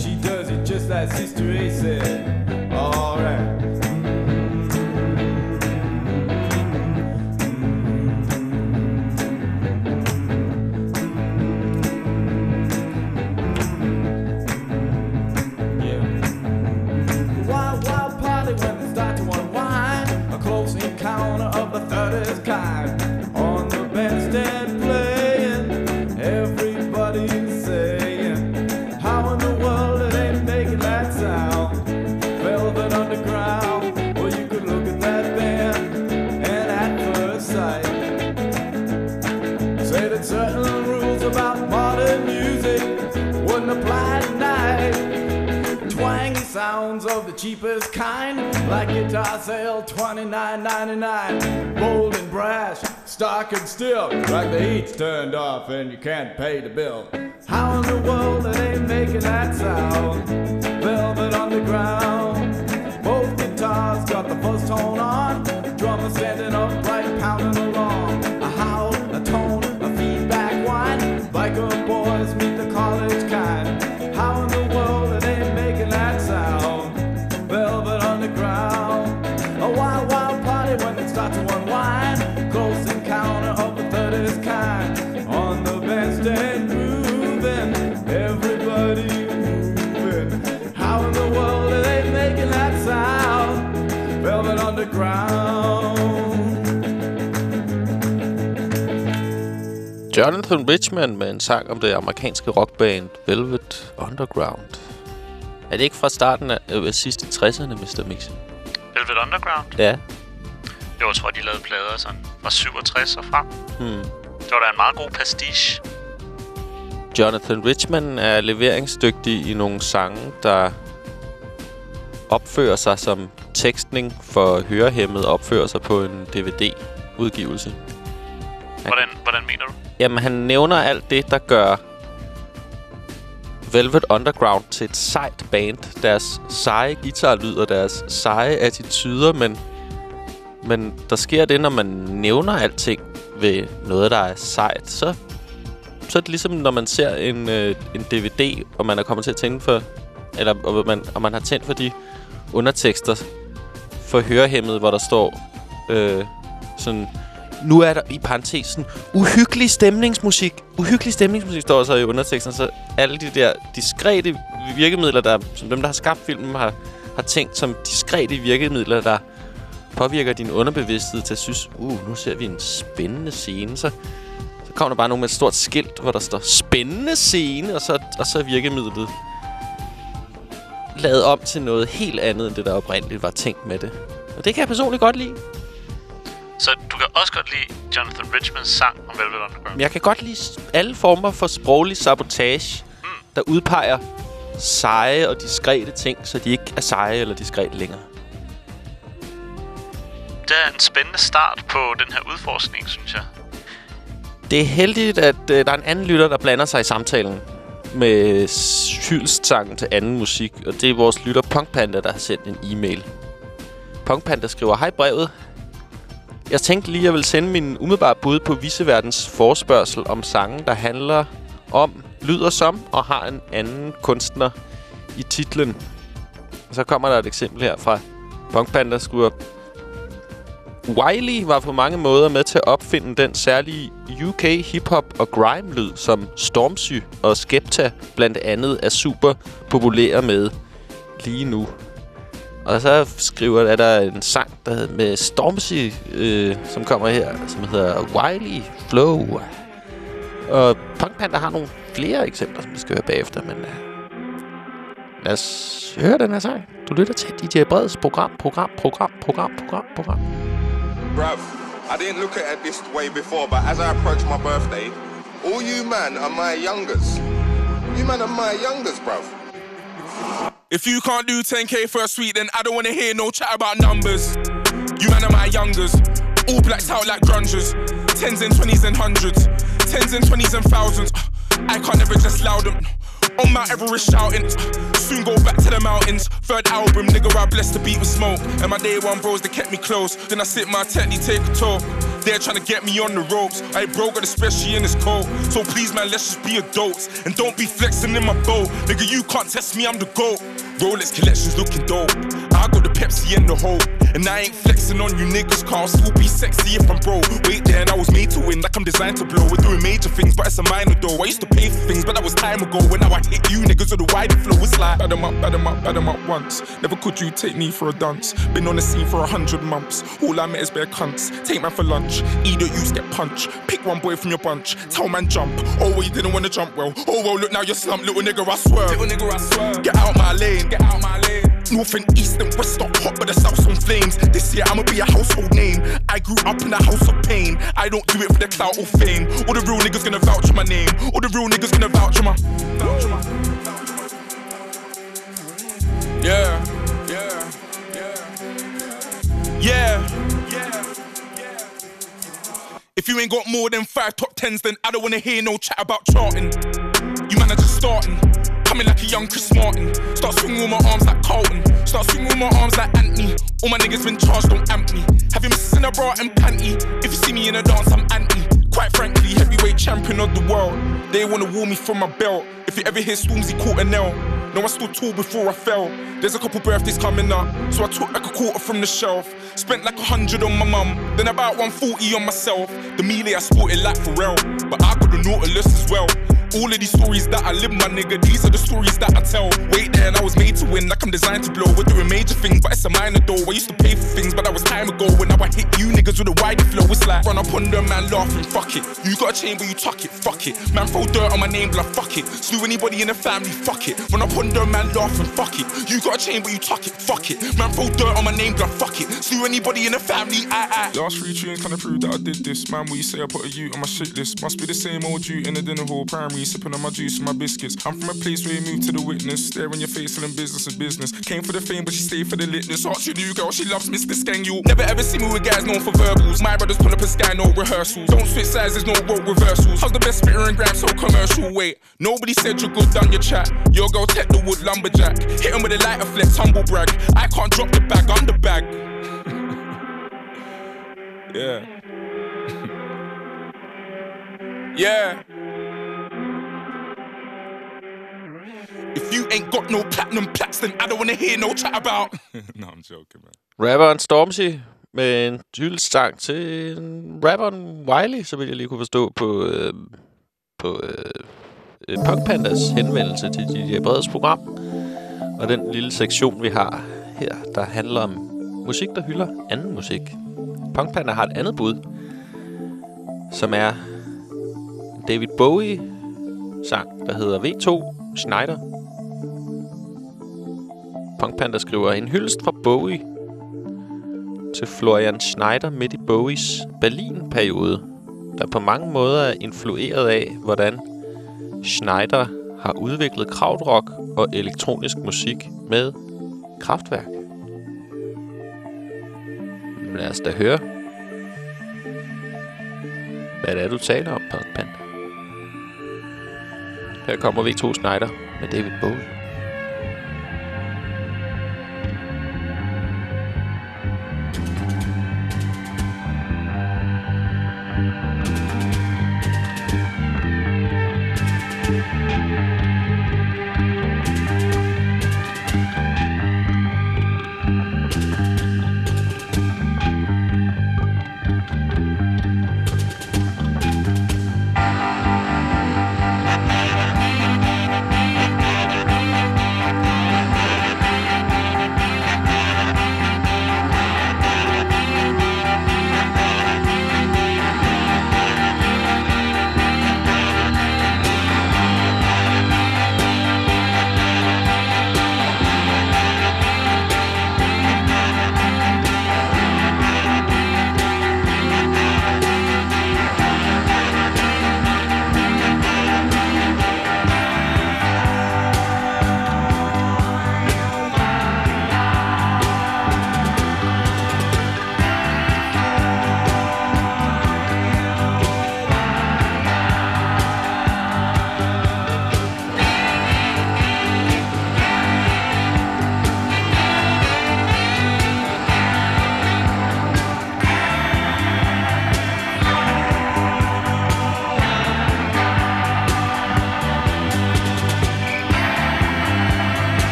S17: She does it just like Sister A said. Alright. Cheapest kind, like guitar sale twenty nine ninety nine. Bold and brash, stark and still, like the heat's turned off and you can't pay the bill. How in the world are they making that sound? Velvet on the ground. Both guitars got the first tone on, drummer standing upright,
S3: Jonathan Richman med en sang om det amerikanske rockband Velvet Underground. Er det ikke fra starten af øh, sidste 60'erne, Mr. Mixon?
S8: Velvet Underground?
S3: Ja.
S8: Jo, jeg tror, de lavede plader sådan fra 67 og frem.
S3: Hmm.
S8: Det var da en meget god pastiche.
S3: Jonathan Richman er leveringsdygtig i nogle sange, der opfører sig som tekstning for hørehæmmet opfører sig på en DVD-udgivelse.
S8: Hvordan, hvordan mener du?
S3: Jamen, han nævner alt det, der gør Velvet Underground til et sejt band. Deres seje guitarlyd og deres seje attityder, men, men der sker det, når man nævner alting ved noget, der er sejt, så, så er det ligesom, når man ser en, øh, en DVD, og man er kommet til at tænke for, eller og man, og man har tændt for de undertekster for hørehæmmet, hvor der står øh, sådan nu er der i parentesen uhyggelig stemningsmusik. Uhyggelig stemningsmusik står så i underteksten, så alle de der diskrete virkemidler, der, som dem, der har skabt filmen, har, har tænkt som diskrete virkemidler, der påvirker din underbevidsthed til at synes, uh, nu ser vi en spændende scene, så, så kommer der bare nogen med et stort skilt, hvor der står spændende scene, og så, og så er virkemidlet lavet om til noget helt andet, end det, der oprindeligt var tænkt med det. Og det kan jeg personligt godt lide.
S8: Så du kan også godt lide Jonathan Richmans sang om Velvet Underground?
S3: Men jeg kan godt lide alle former for sproglig sabotage, mm. der udpeger seje og diskrete ting, så de ikke er seje eller diskrete længere.
S8: Det er en spændende start på den her udforskning, synes jeg.
S3: Det er heldigt, at øh, der er en anden lytter, der blander sig i samtalen med hyldstsangen til anden musik, og det er vores lytter Punk Panda, der har sendt en e-mail. Punk Panda skriver, Hej brevet. Jeg tænkte lige, at jeg vil sende min umiddelbare bud på Viseverdens forspørgsel om sange, der handler om, lyder som og har en anden kunstner i titlen. Og så kommer der et eksempel her fra Punk Panda, skriver, Wiley var på mange måder med til at opfinde den særlige UK hip-hop og grime-lyd, som Stormzy og Skepta blandt andet er super populære med lige nu. Og så skriver der, der en sang der hedder med Stormzy, øh, som kommer her, som hedder Wiley Flow. Og Punk Panda har nogle flere eksempler, som vi skal høre bagefter, men øh, lad os høre den her sang. Du lytter til DJ Breds program, program, program, program, program, program.
S18: Bruv, I didn't look at it this way before, but as I approach my birthday, all you man are my youngers. You man are my youngers, bruv.
S19: If you can't do 10k for a suite, then I don't wanna hear no chat about numbers. You man are my youngers, all blacked out like grungers. Tens and twenties and hundreds, tens and twenties and thousands. I can't ever just loud them. On Mount Everest shouting, soon go back to the mountains. Third album, nigga, I blessed the beat with smoke. And my day one bros, they kept me close. Then I sit my technique, take a talk. They're trying to get me on the ropes. I ain't broke it, especially in this cold. So please, man, let's just be adults. And don't be flexing in my boat. Nigga, you can't test me, I'm the GOAT. Rolex collections looking dope. I got the Pepsi and the hope. And I ain't flexing on you niggas, car still be sexy if I'm broke. Wait there, and I was made to win, like I'm designed to blow. We're doing major things, but it's a minor though. I used to pay for things, but that was time ago. When now I hit you niggas with a wide flow, it's like bad 'em up, bad 'em up, bad 'em up once. Never could you take me for a dance. Been on the scene for a hundred months. All I met is bare cunts. Take man for lunch, either you get punch. Pick one boy from your bunch, tell man jump. Oh well, you didn't wanna jump well. Oh well, look now you're slumped, little nigga, I swear. Little nigga, I swear. Get out my lane, get out my lane. North and east and west stop hot, but the south's on flames. This year I'ma be a household name. I grew up in a house of pain. I don't do it for the clout or fame. All the real niggas gonna vouch for my name. All the real niggas gonna vouch for my. Vouch for my. Yeah, yeah, yeah, yeah, yeah. If you ain't got more than five top tens, then I don't wanna hear no chat about charting. You man are just starting. Coming like a young Chris Martin. Start swinging my arms like Carlton. Start swinging my arms like Anthony. All my niggas been charged, don't amp me. Have you missing a bra and panty? If you see me in a dance, I'm anti. Quite frankly, heavyweight champion of the world. They wanna woo me from my belt. If you ever hear Stormzy caught a nail. No, I stood tall before I fell. There's a couple birthdays coming up, so I took like a quarter from the shelf. Spent like a hundred on my mum, then about 140 on myself. The melee I sported like Pharrell, but I got the Nautilus as well. All of these stories that I live, my nigga, these are the stories that I tell. Wait there, and I was made to win, like I'm designed to blow. We're doing major things, but it's a minor though. I used to pay for things, but that was time ago. When now I hit you niggas with a wider flow, it's like run up on them, man, laughing, fuck it. You got a chain, but you tuck it, fuck it. Man, throw dirt on my name, blood, fuck it. Slew anybody in the family, fuck it. Run up on
S20: wonder, man, laughing, fuck it. You got a chain, but you tuck it, fuck it. Man, throw dirt on my name, blood, fuck it. Slew anybody in the family, I, I.
S19: Last three tunes kinda prove that I did this. Man, what you say I put a U on my shit list. Must be the same old you in the dinner hall, primary, sipping on my juice and my biscuits. I'm from a place where you move to the witness, stare in your face, telling business and business. Came for the fame, but she stayed for the litness. Ask your new girl, she loves Mr. You never ever see me with guys known for verbals. My brothers pull up a sky, no rehearsals. Don't switch sides, there's no role reversals. How's the best spitter and grab so commercial? Wait, nobody said you're good, done your chat. Your girl tech the wood lumberjack. Hit him with a lighter flex, humble brag. I can't drop the bag, I'm the bag. yeah. yeah. If you ain't got no platinum plaques, then I don't wanna hear no chat about. no, I'm joking, man.
S3: Rapperen Stormzy med en hyldestang til en rapperen Wiley, så vil jeg lige kunne forstå på, øh, på øh, Øh, Punk Pandas henvendelse til DJ Breds program. Og den lille sektion, vi har her, der handler om musik, der hylder anden musik. Punk Panda har et andet bud, som er David Bowie-sang, der hedder V2 Schneider. Punk Panda skriver en hyldest fra Bowie til Florian Schneider midt i Bowies Berlin-periode, der på mange måder er influeret af, hvordan Schneider har udviklet krautrock og elektronisk musik med kraftværk. Lad os da høre, hvad det er, du taler om, Punk Panda. Her kommer V2 Schneider med David Bowie.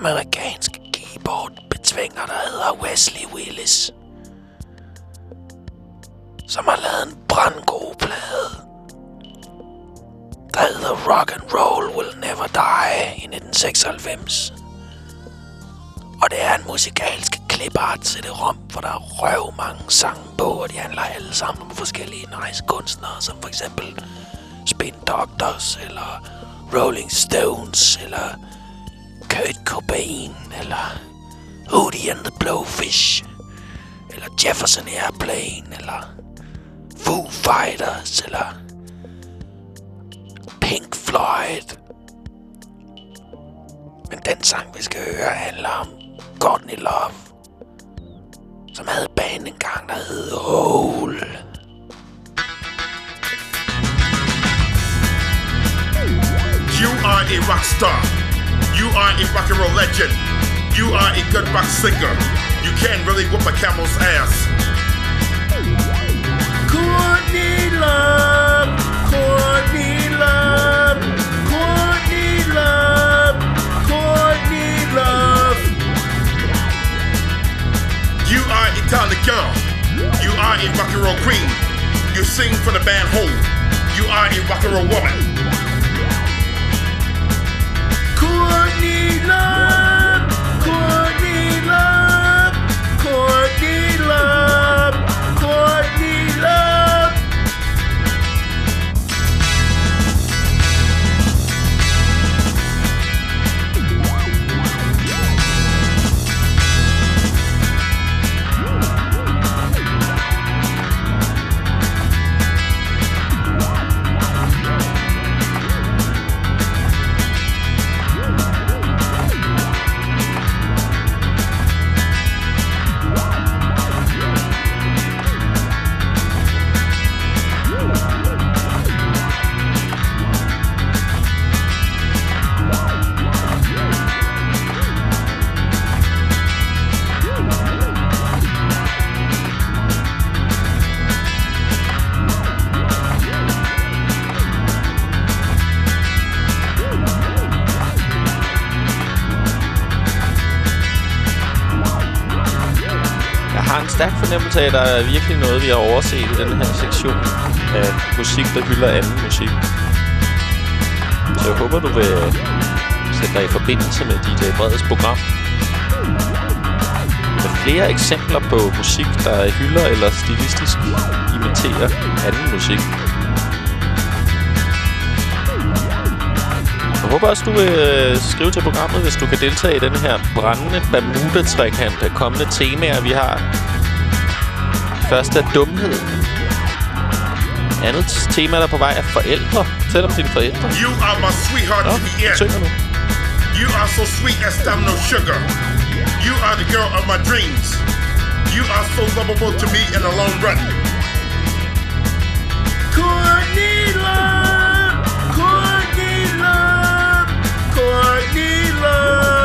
S21: Amerikansk keyboard betvinger, der hedder Wesley Willis. Som har lavet en brandgod plade. Der hedder Rock and Roll Will Never Die i 1996. Og det er en musikalsk klipart til det rom, for der er røv mange sange på, og de handler alle sammen om forskellige nice kunstnere, som for eksempel Spin Doctors, eller Rolling Stones, eller Kurt Cobain, eller Hootie and the Blowfish, eller Jefferson Airplane, eller Foo Fighters, eller Pink Floyd. Men den sang, vi skal høre, handler om Courtney Love, som havde band engang, der hed Hole.
S22: You are a rock star. You are a rock and roll legend. You are a good rock singer. You can really whoop a camel's ass.
S23: Courtney Love, Courtney Love, Courtney Love, Courtney Love.
S22: You are a talented girl. You are a rock and roll queen. You sing for the band Hole. You are a rock and roll woman.
S23: Courtney Love,
S3: fornemmelse af, at der er virkelig noget, vi har overset i den her sektion af musik, der hylder anden musik. Så jeg håber, du vil sætte dig i forbindelse med DJ Breds program. Med flere eksempler på musik, der hylder eller stilistisk imiterer anden musik. Jeg håber også, du vil øh, skrive til programmet, hvis du kan deltage i den her brændende Bermuda-trekant af kommende temaer, vi har. Først er dumhed. Andet tema, der er på vej, er forældre. Fortæl om dine forældre.
S22: You are my sweetheart
S3: Nå,
S22: to the end.
S3: synger nu.
S22: You are so sweet as no sugar. You are the girl of my dreams. You are so lovable to me in the long run.
S23: Courtney Love, Courtney Love, Courtney Love,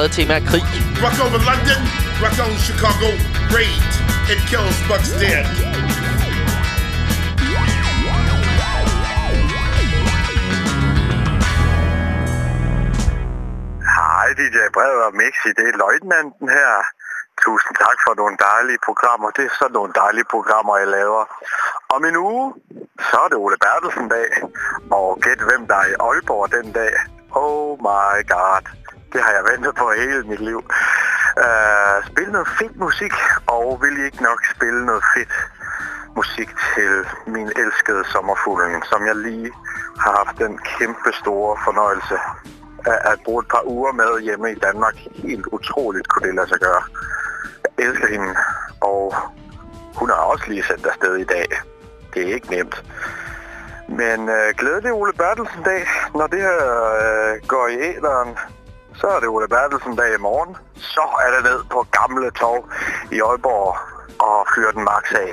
S3: tredje tema er krig.
S22: Rock over London, rock on Chicago, raid. It kills Bucks dead.
S24: Hej DJ Brev og Mixi, det er løjtnanten her. Tusind tak for nogle dejlige programmer. Det er så nogle dejlige programmer, jeg laver. Om en uge, så er det Ole Bertelsen dag. Og gæt hvem der er i Aalborg den dag. Oh my god. Det har jeg ventet på hele mit liv. Uh, spil noget fedt musik, og vil I ikke nok spille noget fedt musik til min elskede sommerfuglen, som jeg lige har haft den kæmpe store fornøjelse af at bruge et par uger med hjemme i Danmark. Helt utroligt kunne det lade sig gøre. Jeg elsker hende, og hun har også lige sendt afsted i dag. Det er ikke nemt.
S25: Men øh, glædelig Ole Bertelsen dag, når det her øh, går i æderen, så er det Ole Bertelsen dag i morgen. Så er det ned på Gamle Torv i Aalborg og fyre den max af.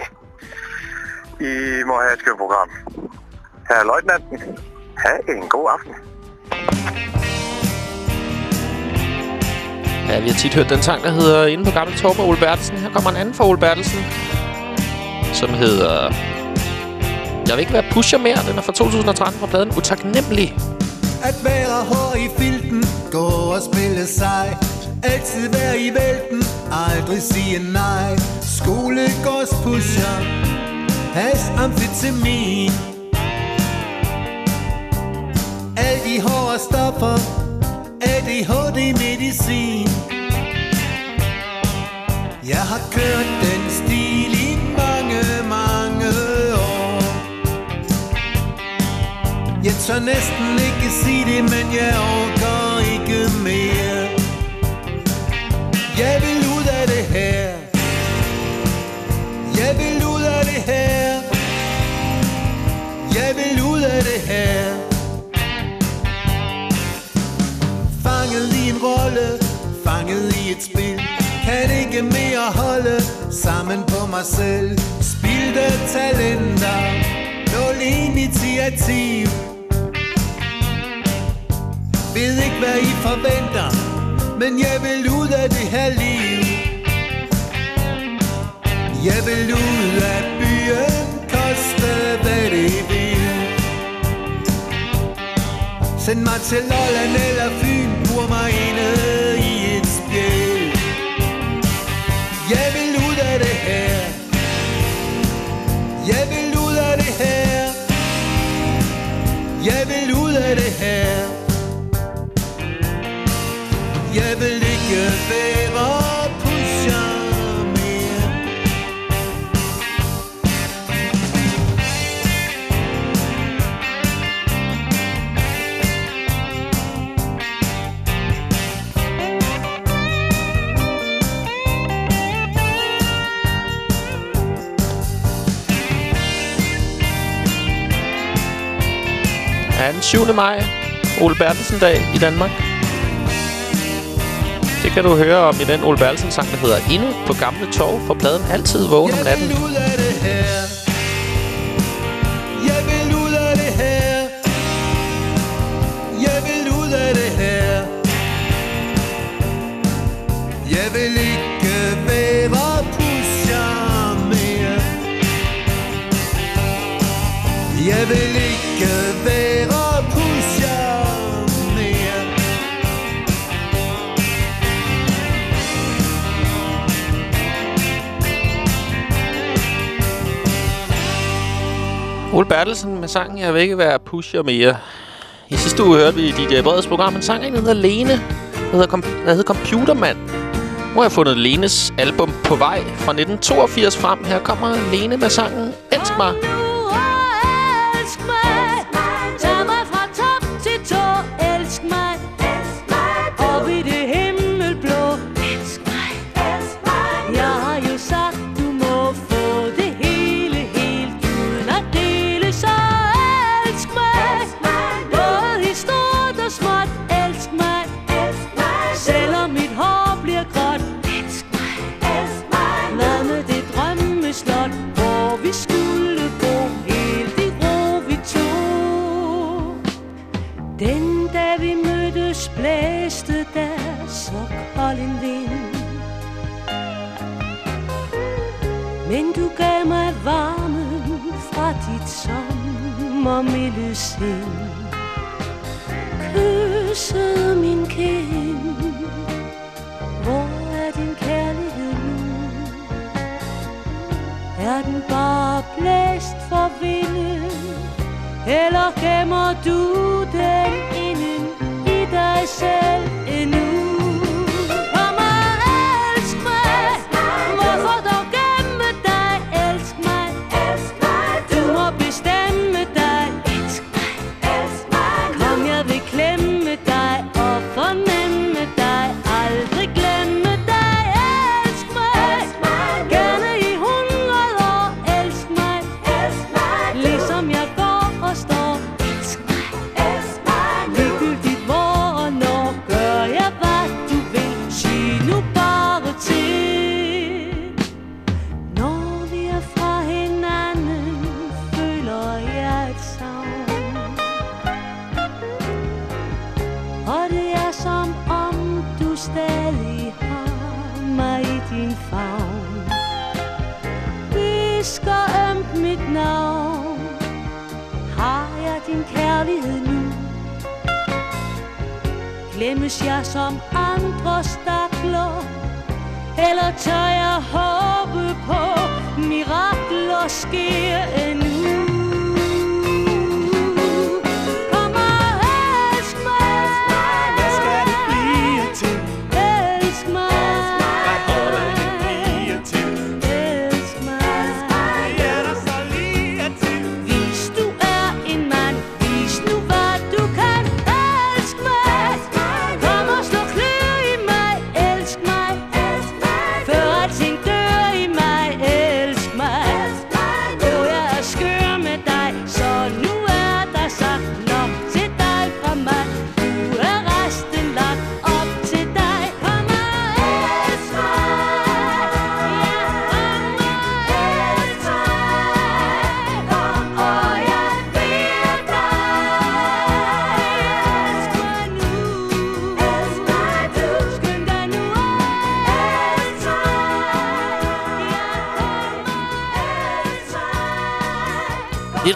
S25: I må have et skønt program. Herre Løjtnanten, ha' en god aften.
S3: Ja, vi har tit hørt den sang, der hedder Inde på Gamle Torp og Ole Bertelsen. Her kommer en anden fra Ole Bertelsen, som hedder... Jeg vil ikke være pusher mere. Den er fra 2013 fra pladen Utaknemmelig.
S23: At være hår i filten, gå og spille sig Altid være i vælten, aldrig sige nej. Skolegårdspusher, has amfetamin. Alle de hårde stoffer, ADHD-medicin Jeg har kørt den stil i mange, mange år. Jeg tør næsten ikke sige det, men jeg overgår en rolle. Fanget i et spil. Kan ikke mere holde Sammen på mig selv. Spildte talenter. Nul initiativ. Ved ikke hvad I forventer Men jeg vil ud af det her liv. Jeg vil ud af byen Koste hvad det vil. Send mig til Lolland eller Fyn Bur mig inde i
S3: er den 7. maj. Ole Bertelsen dag i Danmark. Det kan du høre om i den Ole Bertelsen sang, der hedder Inde på Gamle Torv for pladen Altid vågen om natten. Ole Bertelsen med sangen Jeg vil ikke være pusher mere. I sidste uge hørte vi i DJ Breds program en sang, der hedder Lene. Der hedder, kom- der hedder Computermand. Nu har jeg fundet Lenes album på vej fra 1982 frem. Her kommer Lene med sangen Elsk mig.
S2: Mig sommermilde sind. Kyssede min kind. Hvor er din kærlighed nu? Er den bare blæst for vinden? Eller gemmer du den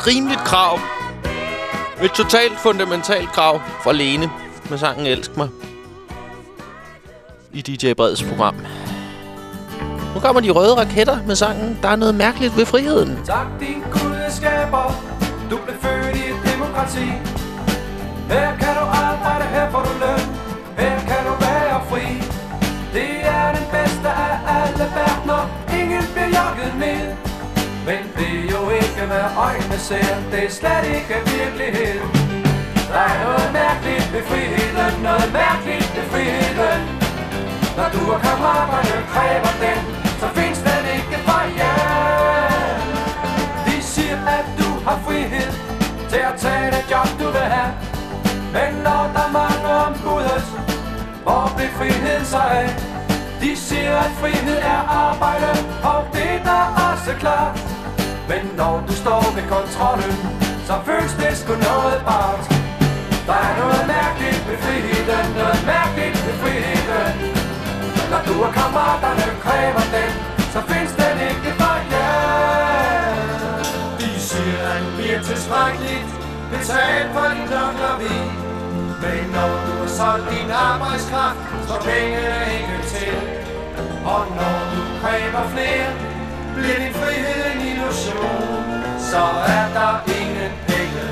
S3: Et rimeligt krav. Et totalt fundamentalt krav fra Lene med sangen Elsk mig. I DJ Breds program. Nu kommer de røde raketter med sangen Der er noget mærkeligt ved friheden.
S26: Tak din gudskaber, du blev født i et demokrati. Her kan du arbejde, her får du løn, her kan du være fri. Det er den bedste af alle verdener, ingen bliver jagget ned. Men det er ikke hvad øjnene ser, det er slet ikke virkelighed. Der er noget mærkeligt ved friheden, noget mærkeligt ved friheden. Når du og kammeraterne kræver den, så findes den ikke for jer. De siger, at du har frihed til at tage det job, du vil have. Men når der mangler om budet, hvor bliver friheden så af? De siger, at frihed er arbejde, og det er der også klart. Men når du står ved kontrollen, så føles det sgu noget bart. Der er noget mærkeligt ved friheden, noget mærkeligt ved friheden. Når du og kammeraterne kræver den, så findes den ikke for jer. De siger, at vi er tilstrækkeligt betalt for din vi Men når du har solgt din arbejdskraft, Så penge ikke til. Og når du kræver flere, bliver din frihed en illusion. Så er der ingen penge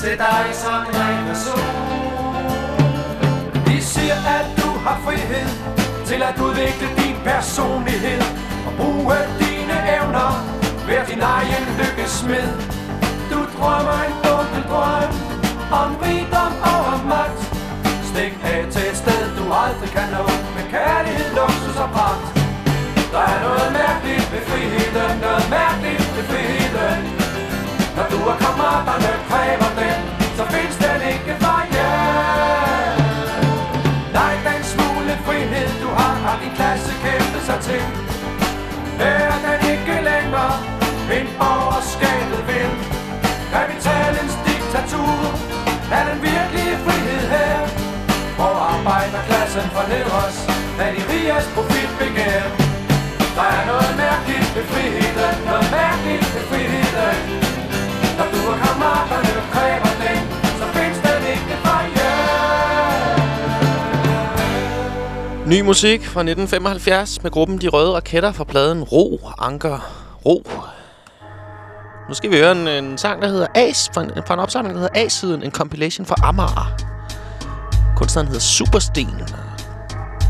S26: til dig som ren person. De siger, at du har frihed til at udvikle din personlighed og bruge dine evner. Vær din egen lykkesmed. Du drømmer en dunkel drøm om rigdom og om magt. Stik af til et sted, du aldrig kan nå med kærlighed, luksus og pragt. Der er noget mærkeligt tiden noget mærkeligt ved friheden. Når du og kammeraterne kræver den, så findes den ikke for jer. Nej, den smule frihed, du har, har din klasse kæmpet sig til. Er den ikke længere en borgerskabet vind? Kapitalens diktatur er den virkelige frihed her. Hvor arbejderklassen fornedres af de riges profitbegær. Der er noget mærkeligt ved friheden, noget mærkeligt ved friheden. Når du og kammeraterne kræver den, så findes den ikke for jer.
S3: Ny musik fra 1975 med gruppen De Røde Raketter fra pladen Ro, Anker, Ro. Nu skal vi høre en, en sang, der hedder As, fra en, fra en opsamling, der hedder A-siden, en compilation fra Amager. Kunstneren hedder Supersten.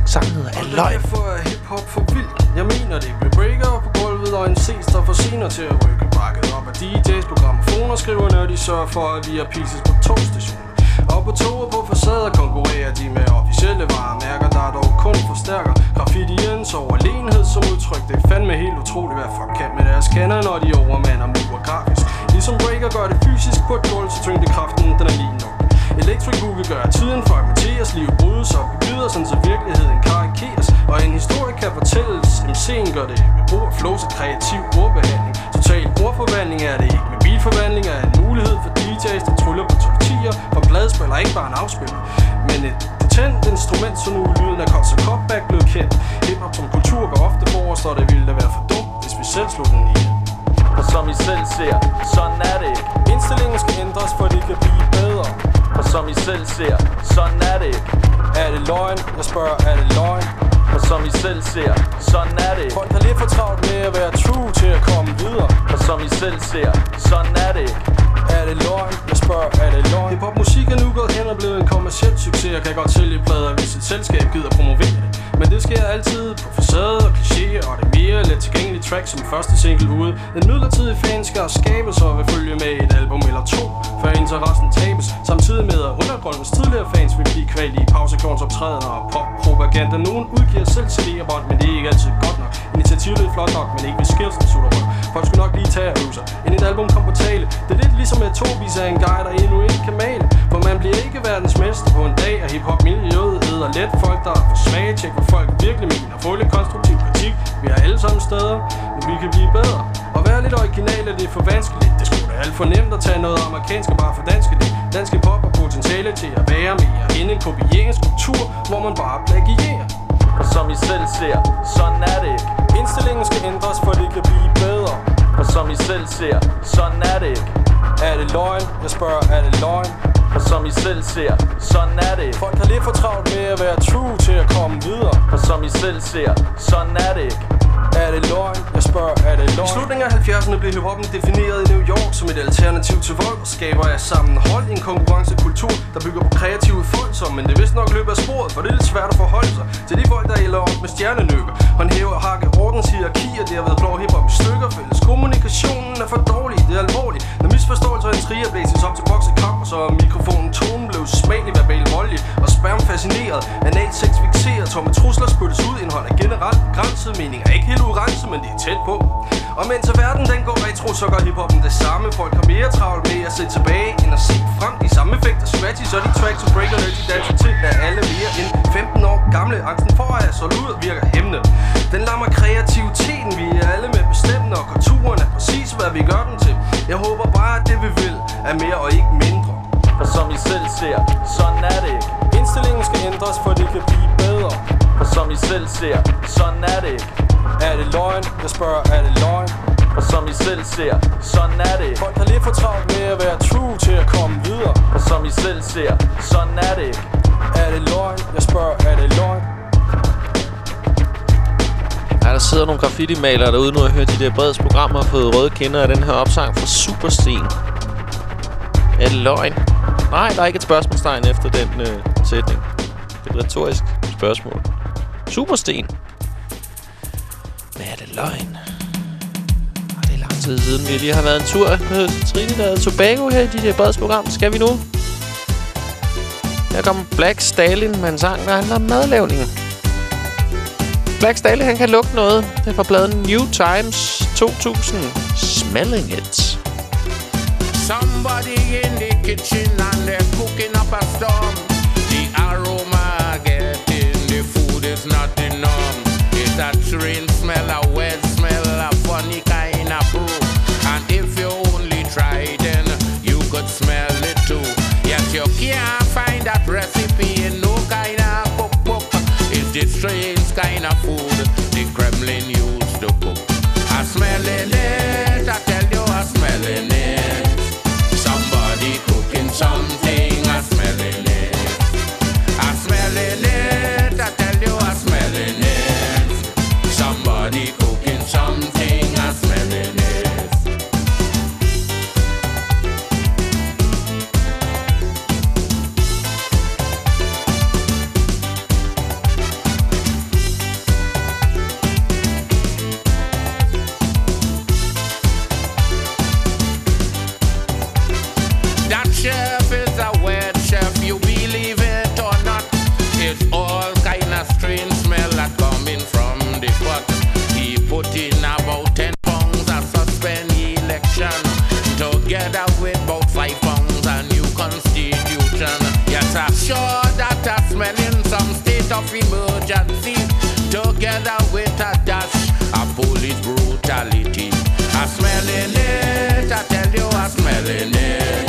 S3: Sangen hedder Aløj.
S27: Derfor er hiphop for vildt jeg mener det Vi breaker på gulvet og en ses der får senere til at rykke Bakket op af DJ's på gramofoner Skriver når de sørger for at vi er pieces på togstationer og på toget på facader konkurrerer de med officielle varemærker, der dog kun forstærker graffitiens overlegenhed som udtryk. Det er fandme helt utroligt, hvad folk kan med deres kander, når de overmander mur grafisk. Ligesom breaker gør det fysisk på et gulv, så tyngdekraften den er lige nok. Electric Boogie gør at tiden for Mathias liv brydes og bebyder, sådan så virkeligheden karikeres. Og en historie kan fortælles, MC'en gør det med brug af flows og kreativ ordbehandling. Total ordforvandling er det ikke, med bilforvandling er en mulighed for DJ's, der tryller på tortilla. For bladspiller er ikke bare en afspiller, men et tændt instrument, så nu lyden af Cuts og Cutback blevet kendt Hip-hop som kultur går ofte forrest, og det ville da være for dumt, hvis vi selv slog den i
S26: Og som I selv ser, sådan er det ikke
S27: Indstillingen skal ændres, for det kan blive bedre
S26: Og som I selv ser, sådan er det ikke
S27: Er det løgn? Jeg spørger, er det løgn?
S26: Og som I selv ser, sådan er det ikke
S27: Folk har lidt for travlt med at være true til at komme videre
S26: Og som I selv ser, sådan er det ikke
S27: Er det løgn? Jeg spørger, er det løgn? Hip-hop musik er nu gået hen og blevet en kommersiel succes Og kan godt sælge plader, hvis et selskab gider promovere det men det sker altid på facade og kliché Og det er mere let tilgængelige track som første single ude. En midlertidig fan skal skabes og vil følge med et album eller to Før interessen tabes. Samtidig med at undergrundens tidligere fans vil blive kvalt i pausekornsoptrædener og pop-propaganda. Nogen udgiver selv CD-bånd, men det er ikke altid godt nok. Initiativet er flot nok, men ikke ved skilsen sutter rundt. Folk skulle nok lige tage og øve sig. Inden et album kom på tale. Det er lidt ligesom at to viser en guy, der endnu ikke kan male. For man bliver ikke verdensmester på en dag Og hiphop for svage, tjek hvad folk virkelig mener. Få lidt konstruktiv kritik. Vi har alle sammen steder, men vi kan blive bedre. Og være lidt original er det for vanskeligt. Det skulle da alt for nemt at tage noget amerikansk og bare for danske det Danske pop har potentiale til at være mere end en kopieringskultur Hvor man bare plagierer.
S26: Som I selv ser, sådan er det ikke.
S27: Indstillingen skal ændres, for det kan blive bedre.
S26: Og som I selv ser, sådan er det ikke.
S27: Er det løgn? Jeg spørger, er det løgn?
S26: Og som I selv ser, sådan er det.
S27: Folk har lidt for travlt med at være true til at komme videre.
S26: Og som I selv ser, sådan er det. ikke
S27: er det løgn? Jeg spørger, er det løgn? I slutningen af 70'erne blev hiphoppen defineret i New York som et alternativ til vold skaber af sammenhold i en konkurrencekultur, der bygger på kreative folk Men det er vist nok løbet af sporet, for det er lidt svært at forholde sig Til de folk, der ælder op med stjernenykker Håndhæver og hakke ordens hierarki, og det har været blå hiphop i stykker Fælles kommunikationen er for dårlig, det er alvorligt Når misforståelser og intriger blæses op til boksekamp så er mikrofonen tonen blev smagelig verbal voldelig Og sperm fascineret, anal sex fixeret Tomme trusler spyttes ud, indhold er generelt begrænset Mening er ikke helt konkurrence, men det er tæt på. Og mens verden den går retro, så gør hiphoppen det samme. Folk har mere travlt med at se tilbage, end at se frem. De samme effekter, scratchy, så de tracks og breaker nerdy danser til Er alle mere end 15 år gamle. Angsten for at så ud virker hæmmende. Den lammer kreativiteten, vi er alle med bestemmende Og kulturen er præcis hvad vi gør den til. Jeg håber bare at det vi vil er mere og ikke mindre.
S26: For som I selv ser, sådan er det ikke.
S27: Indstillingen skal ændres, for det kan blive bedre.
S26: Og som I selv ser, sådan er det ikke
S27: Er det løgn? Jeg spørger, er det løgn?
S26: Og som I selv ser, sådan er det
S27: Folk har lidt for travlt med at være true til at komme videre
S26: Og som I selv ser, sådan er det ikke
S27: Er det løgn? Jeg spørger, er det løgn?
S3: Ja, der sidder nogle graffiti-malere derude nu og hører de der breds programmer og fået røde kinder af den her opsang fra Supersten. Er det løgn? Nej, der er ikke et spørgsmålstegn efter den øh, sætning. Det er et retorisk spørgsmål. Supersten. Men er det løgn? Og det er lang tid siden, vi lige har været en tur med Trinidad og Tobago her i de der breds program. Skal vi nu? Her kommer Black Stalin med en sang, der handler om madlavning. Black Stalin, han kan lugte noget. Det er fra pladen New Times 2000. Smelling It.
S28: Somebody in the kitchen and they're cooking up a storm. Sure that I'm smelling some state of emergency. Together with a dash of police brutality. I'm smelling it, I tell you, I'm smelling it. Somebody cooking something, I'm smelling it.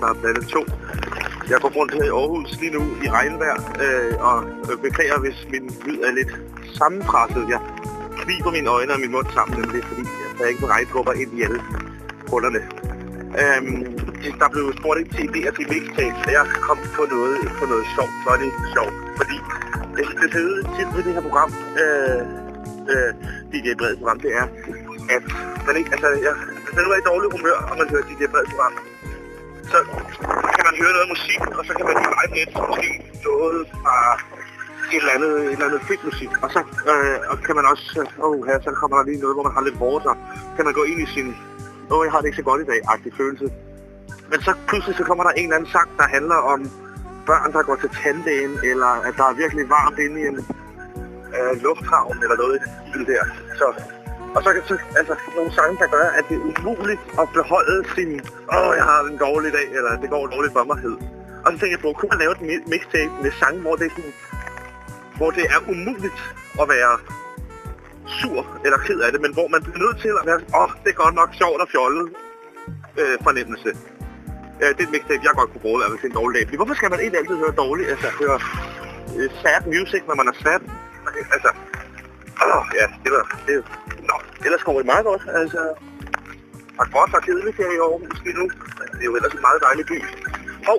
S25: DJ Moviestar Planet 2. Jeg går rundt her i Aarhus lige nu i regnvejr øh, og øh, beklager, hvis min lyd er lidt sammenpresset. Jeg kniber mine øjne og min mund sammen nemlig, fordi jeg ikke en regndrupper ind i alle kunderne. Øhm, der blev spurgt ind til idéer til mixtape, så jeg kom på noget, på noget sjovt, funny sjovt, fordi det, det fede tit ved det her program, øh, øh, DJ Breds program, det er, at man ikke, altså, jeg, hvis man nu er i dårlig humør, og man hører DJ Breds program, og så kan man lige vibe lidt, måske noget fra et eller andet, et eller andet fedt musik. Og så øh, og kan man også, øh, åh, oh, her, så kommer der lige noget, hvor man har lidt hårdt, så kan man gå ind i sin, åh, oh, jeg har det ikke så godt i dag, agtig følelse. Men så pludselig så kommer der en eller anden sang, der handler om børn, der går til tandlægen, eller at der er virkelig varmt inde i en øh, lufthavn, eller noget i det der. Så, og så kan så, altså, nogle sange, der gør, at det er umuligt at beholde sin, åh, jeg har en dårlig dag, eller det går dårligt for mig, hed. Og så tænkte jeg på, kunne man lave et mixtape med sange, hvor det er sådan, hvor det er umuligt at være sur eller ked af det, men hvor man bliver nødt til at være, åh, oh, det er godt nok sjovt og fjollet øh, fornemmelse. Øh, det er et mixtape, jeg godt kunne bruge, altså en dårlig dag. Fordi hvorfor skal man egentlig altid høre dårligt, altså høre øh, sad music, når man er sad? Altså, åh, ja, det var, det, nå, ellers går det meget godt, altså. Og godt og kedeligt her i år, måske nu. Det er jo ellers en meget dejlig by.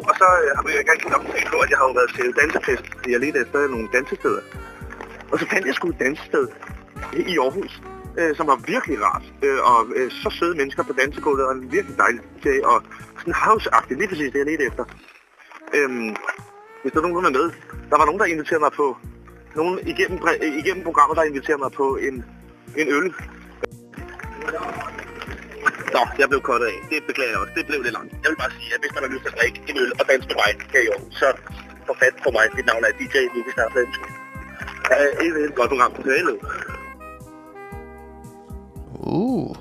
S25: Og så øh, har jeg gerne optaget på, at jeg har jo været til dansefest. Jeg ledte efter nogle dansesteder. Og så fandt jeg sgu et dansested i Aarhus, øh, som var virkelig rart. Øh, og øh, så søde mennesker på dansegulvet, og en virkelig dejlig DJ, og sådan house-agtigt, lige præcis det, jeg ledte efter. Øhm, hvis der er nogen, der er med, der var nogen, der inviterede mig på, nogen igennem, øh, igennem programmet, der inviterede mig på en, en øl. Nå, jeg blev kottet af. Det beklager jeg også. Det blev lidt langt. Jeg vil bare sige, at hvis man har lyst til at drikke en øl og danse med mig her i år, så få fat på mig. Mit navn er DJ Lukas Nørflad. Ja, et, helt godt program. Hello.
S3: Uh.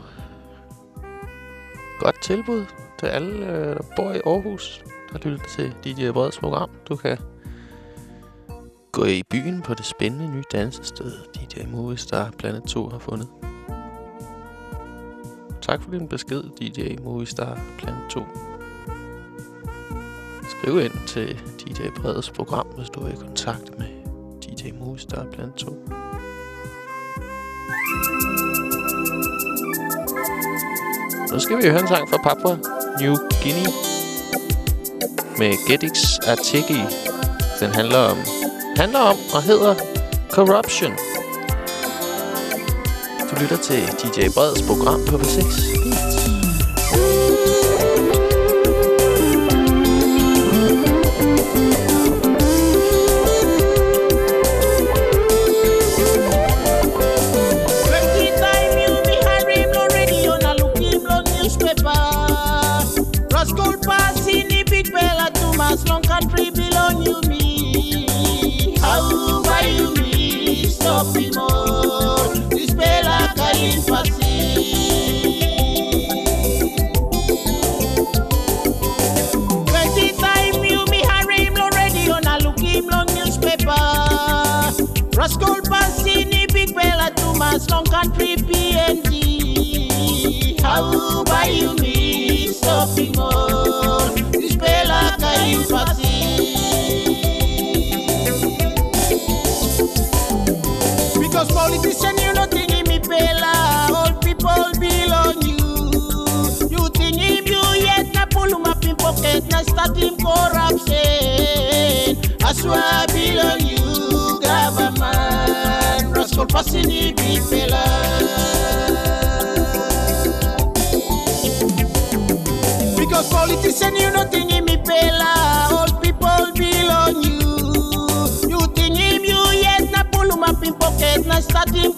S3: Godt tilbud til alle, øh, der bor i Aarhus, der lytter til DJ Breds program. Du kan gå i byen på det spændende nye dansested, DJ Movistar Planet 2 har fundet. Tak for din besked, DJ Movistar Plan 2. Skriv ind til DJ Breds program, hvis du er i kontakt med DJ Movistar Plan 2. Nu skal vi høre en sang fra Papua New Guinea med Gedix Artigi. Den handler om, handler om og hedder Corruption. Lytter til DJ Breds program på V6.
S29: Every time behind radio, looking pass in the big bella to my long country belong you you me? Long Country, PNG. How buy you me shopping mall? This Bella Kain Because politician, you not think him me Bella. All people belong you. You think him you yet na pull him up in pocket na start him corruption. I swear belong you, Passini, big fella. Because politician, you not think me Bella. All people belong you. You think him you yet na pull him up in pocket na start him.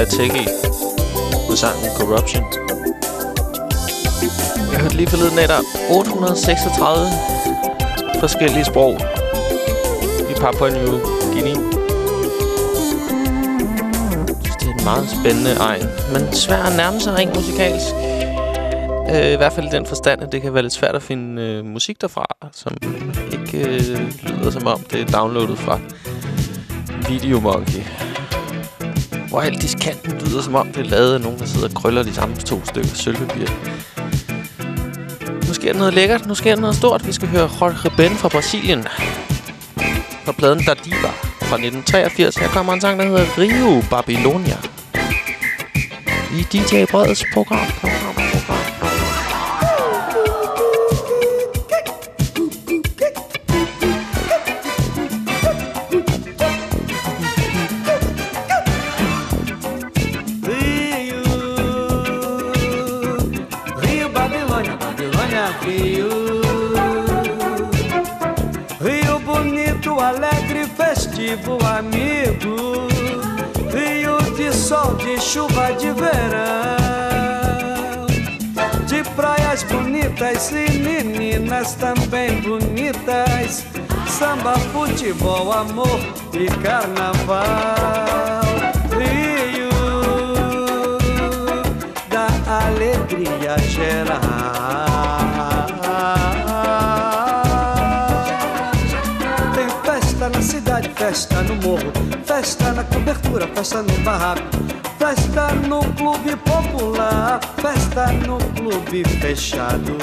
S3: Af Ateki med sangen Corruption. Jeg hørte lige forleden af, der er 836 forskellige sprog i Papua New Guinea. Det er en meget spændende egen, men svær at nærme sig rent musikalsk. Øh, I hvert fald i den forstand, at det kan være lidt svært at finde øh, musik derfra, som ikke øh, lyder som om det er downloadet fra Videomonkey. Hvor alt diskanten lyder som om det er lavet af nogen, der sidder og krøller de samme to stykker sølvpapir. Nu sker der noget lækkert, nu sker der noget stort. Vi skal høre Jorge Ben fra Brasilien. Fra pladen Dadiva fra 1983. Her kommer en sang, der hedder Rio Babylonia. I DJ Breds program. Rio,
S30: Rio bonito, alegre, festivo, amigo. Rio de sol, de chuva, de verão. De praias bonitas e meninas também bonitas. Samba, futebol, amor e carnaval. Rio da alegria geral. Festa no morro, festa na cobertura, festa no barraco, festa no clube popular, festa no clube fechado.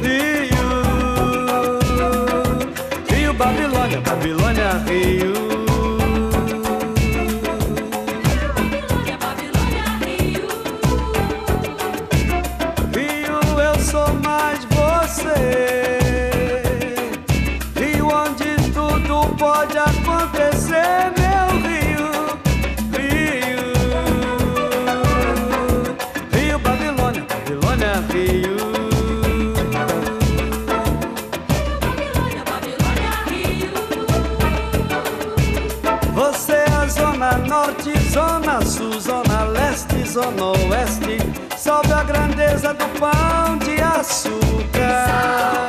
S30: Rio, Rio, Babilônia, Babilônia, Rio. A grandeza do pão de açúcar.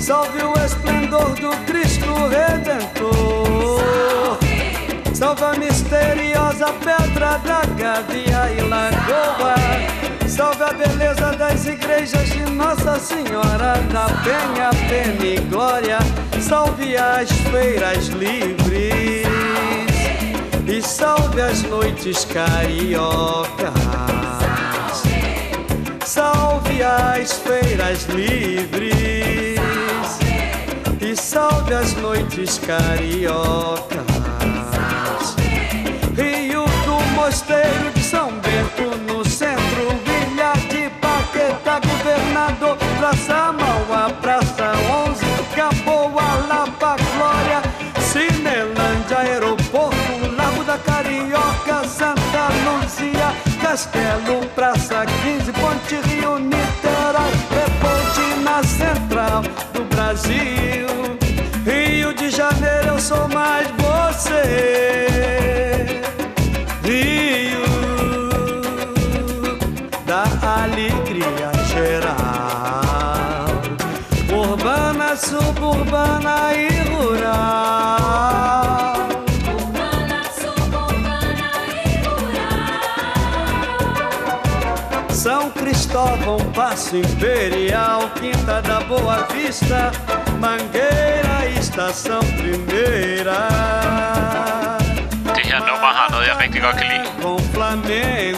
S30: Salve o esplendor do Cristo Redentor. Salve a misteriosa pedra da Gavia e Lagoa. Salve a beleza das igrejas de Nossa Senhora da Penha, Pena e Glória. Salve as feiras livres e salve as noites cariocas. As feiras livres e salve as noites cariocas. Rio do Mosteiro de São Bento no centro, Ilha de Paquetá, Governador, Praça Mauá, Praça 11, Gamboa, Lapa, Glória, Cinelândia, Aeroporto, Lago da Carioca, Santa Luzia, Castelo, Passo Imperial, Quinta da Boa Vista, Mangueira, Estação Primeira.
S8: Det her nummer har noget, jeg rigtig godt kan lide.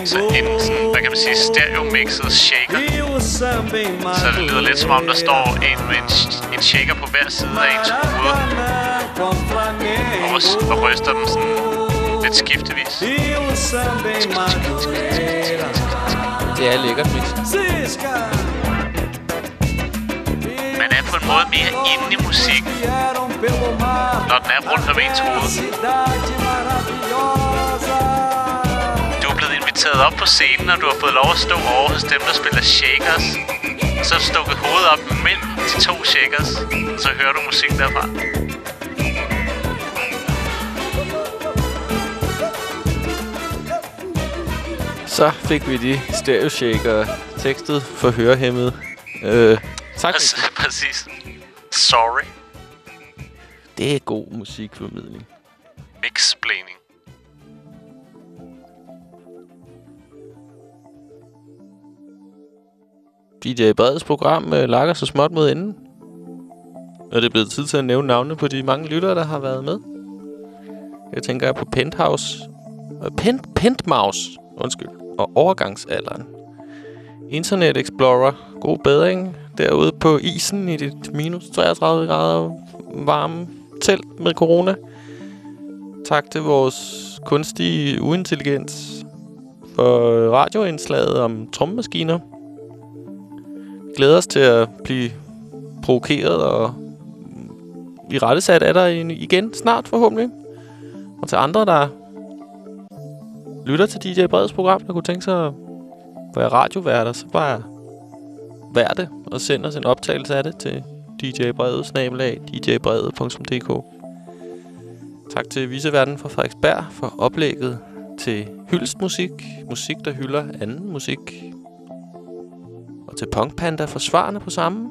S8: Så en sådan, hvad kan man sige, stereo-mixet shaker.
S30: E
S8: Så det lyder lidt som om, der står en, en, en shaker på hver side af ens hoved. Og, og ryster dem sådan lidt skiftevis.
S30: E samba em Madureira.
S3: Det er lækkert mix.
S8: Man er på en måde mere inde i musikken, når den er rundt om ens hoved. Du er blevet inviteret op på scenen, og du har fået lov at stå over hos dem, der spiller shakers. Så har du stukket hovedet op mellem de to shakers, og så hører du musik derfra.
S3: Fik vi de stereo shaker tekstet for hørehæmmede. Øh, tak.
S8: Præcis. Præcis. Sorry.
S3: Det er god musikformidling.
S8: Mixplaining.
S3: DJ Breds program øh, lakker så småt mod enden. Og det er blevet tid til at nævne navnene på de mange lyttere, der har været med. Jeg tænker på Penthouse. Øh, Pent, Pentmouse, undskyld. Og overgangsalderen. Internet Explorer. God bedring derude på isen i dit minus 33 grader varme telt med corona. Tak til vores kunstige uintelligens for radioindslaget om trommemaskiner. Glæder os til at blive provokeret og i rettesat af dig igen snart forhåbentlig. Og til andre, der lytter til DJ Breds program, der kunne tænke sig at være radioværter, så bare vær det og send os en optagelse af det til djbrevet, snabelag, djbrevet.dk. Tak til Viseverden fra Frederiksberg for oplægget til hyldstmusik, musik, der hylder anden musik. Og til Punk Panda for svarene på samme.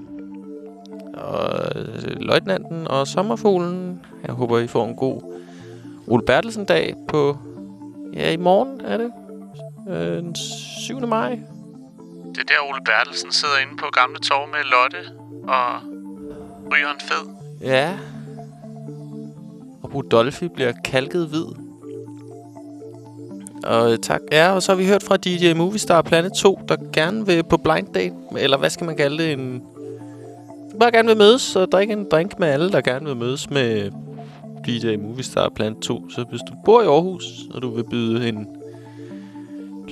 S3: Og øh, Løjtnanten og Sommerfuglen. Jeg håber, I får en god Ole Bertelsen-dag på... Ja, i morgen er det. Øh, den 7. maj.
S8: Det er der, Ole Bertelsen sidder inde på Gamle Torv med Lotte og ryger en fed.
S3: Ja. Og Rudolfi bliver kalket hvid. Og øh, tak. Ja, og så har vi hørt fra DJ Movistar Planet 2, der gerne vil på blind date. Eller hvad skal man kalde det? En bare gerne vil mødes og drikke en drink med alle, der gerne vil mødes med DJ Movistar Plan 2. Så hvis du bor i Aarhus, og du vil byde en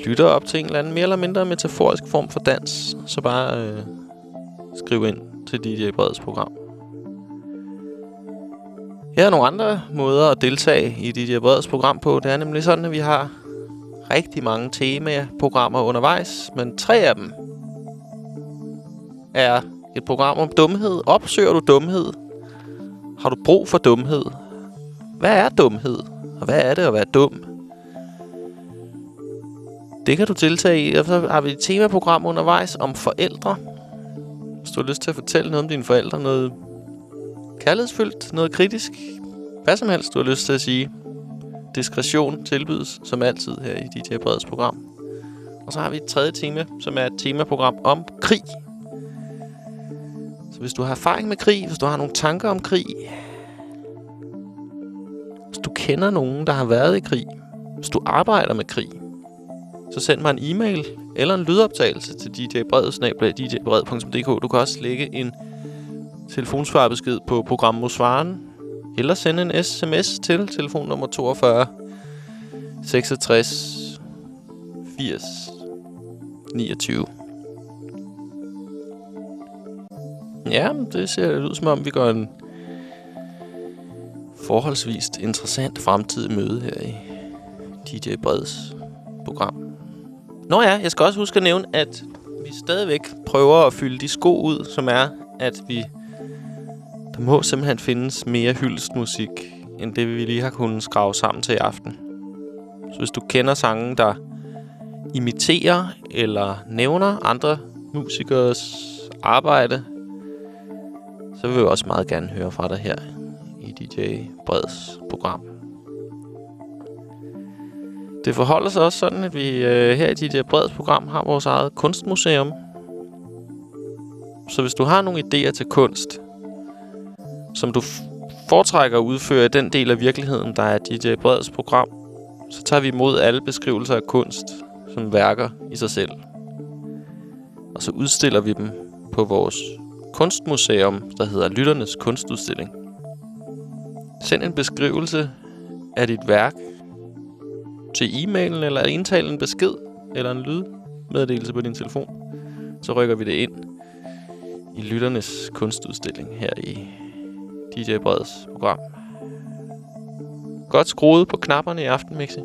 S3: lytter op til en eller anden mere eller mindre metaforisk form for dans, så bare øh, skriv ind til DJ Breds program. Her er nogle andre måder at deltage i DJ Breds program på. Det er nemlig sådan, at vi har rigtig mange temaprogrammer undervejs, men tre af dem er et program om dumhed. Opsøger du dumhed? Har du brug for dumhed? Hvad er dumhed? Og hvad er det at være dum? Det kan du deltage i. Og så har vi et temaprogram undervejs om forældre. Hvis du har lyst til at fortælle noget om dine forældre, noget kærlighedsfyldt, noget kritisk, hvad som helst du har lyst til at sige. Diskretion tilbydes som altid her i DJ Breds program. Og så har vi et tredje tema, som er et temaprogram om krig. Så hvis du har erfaring med krig, hvis du har nogle tanker om krig, hvis du kender nogen, der har været i krig, hvis du arbejder med krig, så send mig en e-mail eller en lydoptagelse til djbred.dk. Du kan også lægge en telefonsvarbesked på programmosvaren, eller sende en sms til telefonnummer 42 66 80 29. Ja, det ser ud som om, vi går en forholdsvis interessant fremtid møde her i DJ Breds program. Nå ja, jeg skal også huske at nævne, at vi stadigvæk prøver at fylde de sko ud, som er, at vi... Der må simpelthen findes mere hyldestmusik, end det vi lige har kunnet skrave sammen til i aften. Så hvis du kender sangen, der imiterer eller nævner andre musikers arbejde, så vil vi også meget gerne høre fra dig her Breds program. Det forholder sig også sådan, at vi øh, her i DJ Breds program har vores eget kunstmuseum. Så hvis du har nogle idéer til kunst, som du foretrækker at udføre i den del af virkeligheden, der er DJ Breds program, så tager vi imod alle beskrivelser af kunst som værker i sig selv. Og så udstiller vi dem på vores kunstmuseum, der hedder Lytternes Kunstudstilling. Send en beskrivelse af dit værk til e-mailen, eller indtale en besked, eller en lydmeddelelse på din telefon. Så rykker vi det ind i Lytternes Kunstudstilling her i DJ Breds program. Godt skruet på knapperne i aften, Mixi.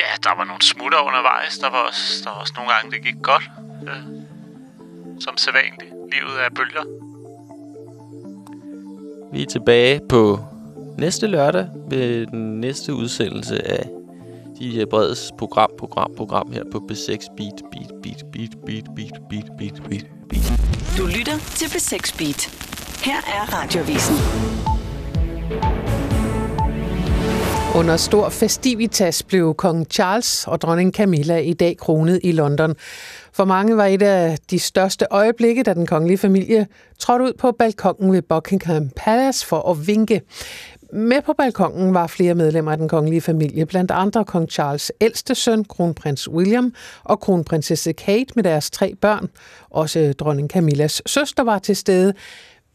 S8: Ja, der var nogle smutter undervejs. Der var også, der var også nogle gange, det gik godt. Øh, som sædvanligt. Livet er bølger.
S3: Vi er tilbage på næste lørdag ved den næste udsendelse af DJ Breds program, program, program her på B6 Beat, Beat, Beat, Beat, Beat, Beat, Beat, Beat, Beat, Beat.
S31: Du lytter til B6 Beat. Her er Radiovisen.
S14: Under stor festivitas blev kong Charles og dronning Camilla i dag kronet i London. For mange var et af de største øjeblikke, da den kongelige familie trådte ud på balkongen ved Buckingham Palace for at vinke. Med på balkongen var flere medlemmer af den kongelige familie, blandt andre kong Charles' ældste søn, kronprins William, og kronprinsesse Kate med deres tre børn. Også dronning Camillas søster var til stede,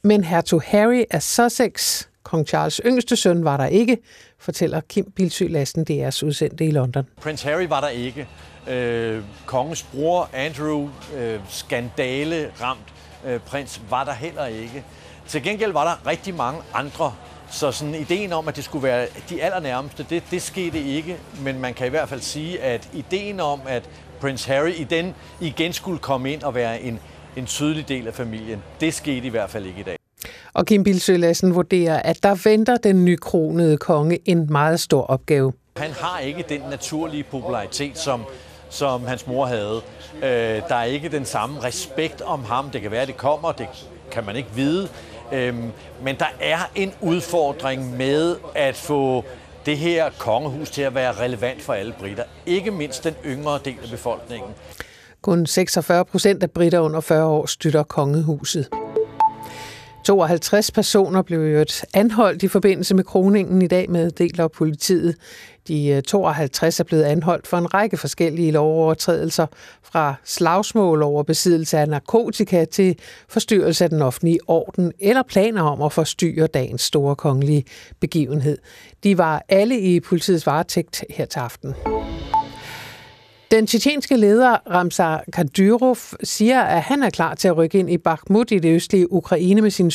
S14: men hertug Harry af Sussex, kong Charles' yngste søn, var der ikke, fortæller Kim Bilsø Lassen, DR's udsendte i London.
S32: Prins Harry var der ikke. Øh, kongens bror Andrew, øh, skandale ramt øh, prins, var der heller ikke. Til gengæld var der rigtig mange andre så sådan ideen om, at det skulle være de allernærmeste, det, det skete ikke. Men man kan i hvert fald sige, at ideen om, at Prince Harry i den igen skulle komme ind og være en en tydelig del af familien. Det skete i hvert fald ikke i dag.
S14: Og Kim Bilsø Lassen vurderer, at der venter den nykronede konge en meget stor opgave.
S32: Han har ikke den naturlige popularitet, som, som hans mor havde. Øh, der er ikke den samme respekt om ham. Det kan være, det kommer, det kan man ikke vide. Øhm, men der er en udfordring med at få det her kongehus til at være relevant for alle britter. Ikke mindst den yngre del af befolkningen.
S14: Kun 46 procent af britter under 40 år støtter kongehuset. 52 personer blev jo anholdt i forbindelse med kroningen i dag, med deler politiet. De øh, 52 er blevet anholdt for en række forskellige lovovertrædelser, fra slagsmål over besiddelse af narkotika til forstyrrelse af den offentlige orden eller planer om at forstyrre dagens store kongelige begivenhed. De var alle i politiets varetægt her til aften. Den tjetjenske leder Ramzan Kadyrov siger, at han er klar til at rykke ind i Bakhmut i det østlige Ukraine med sin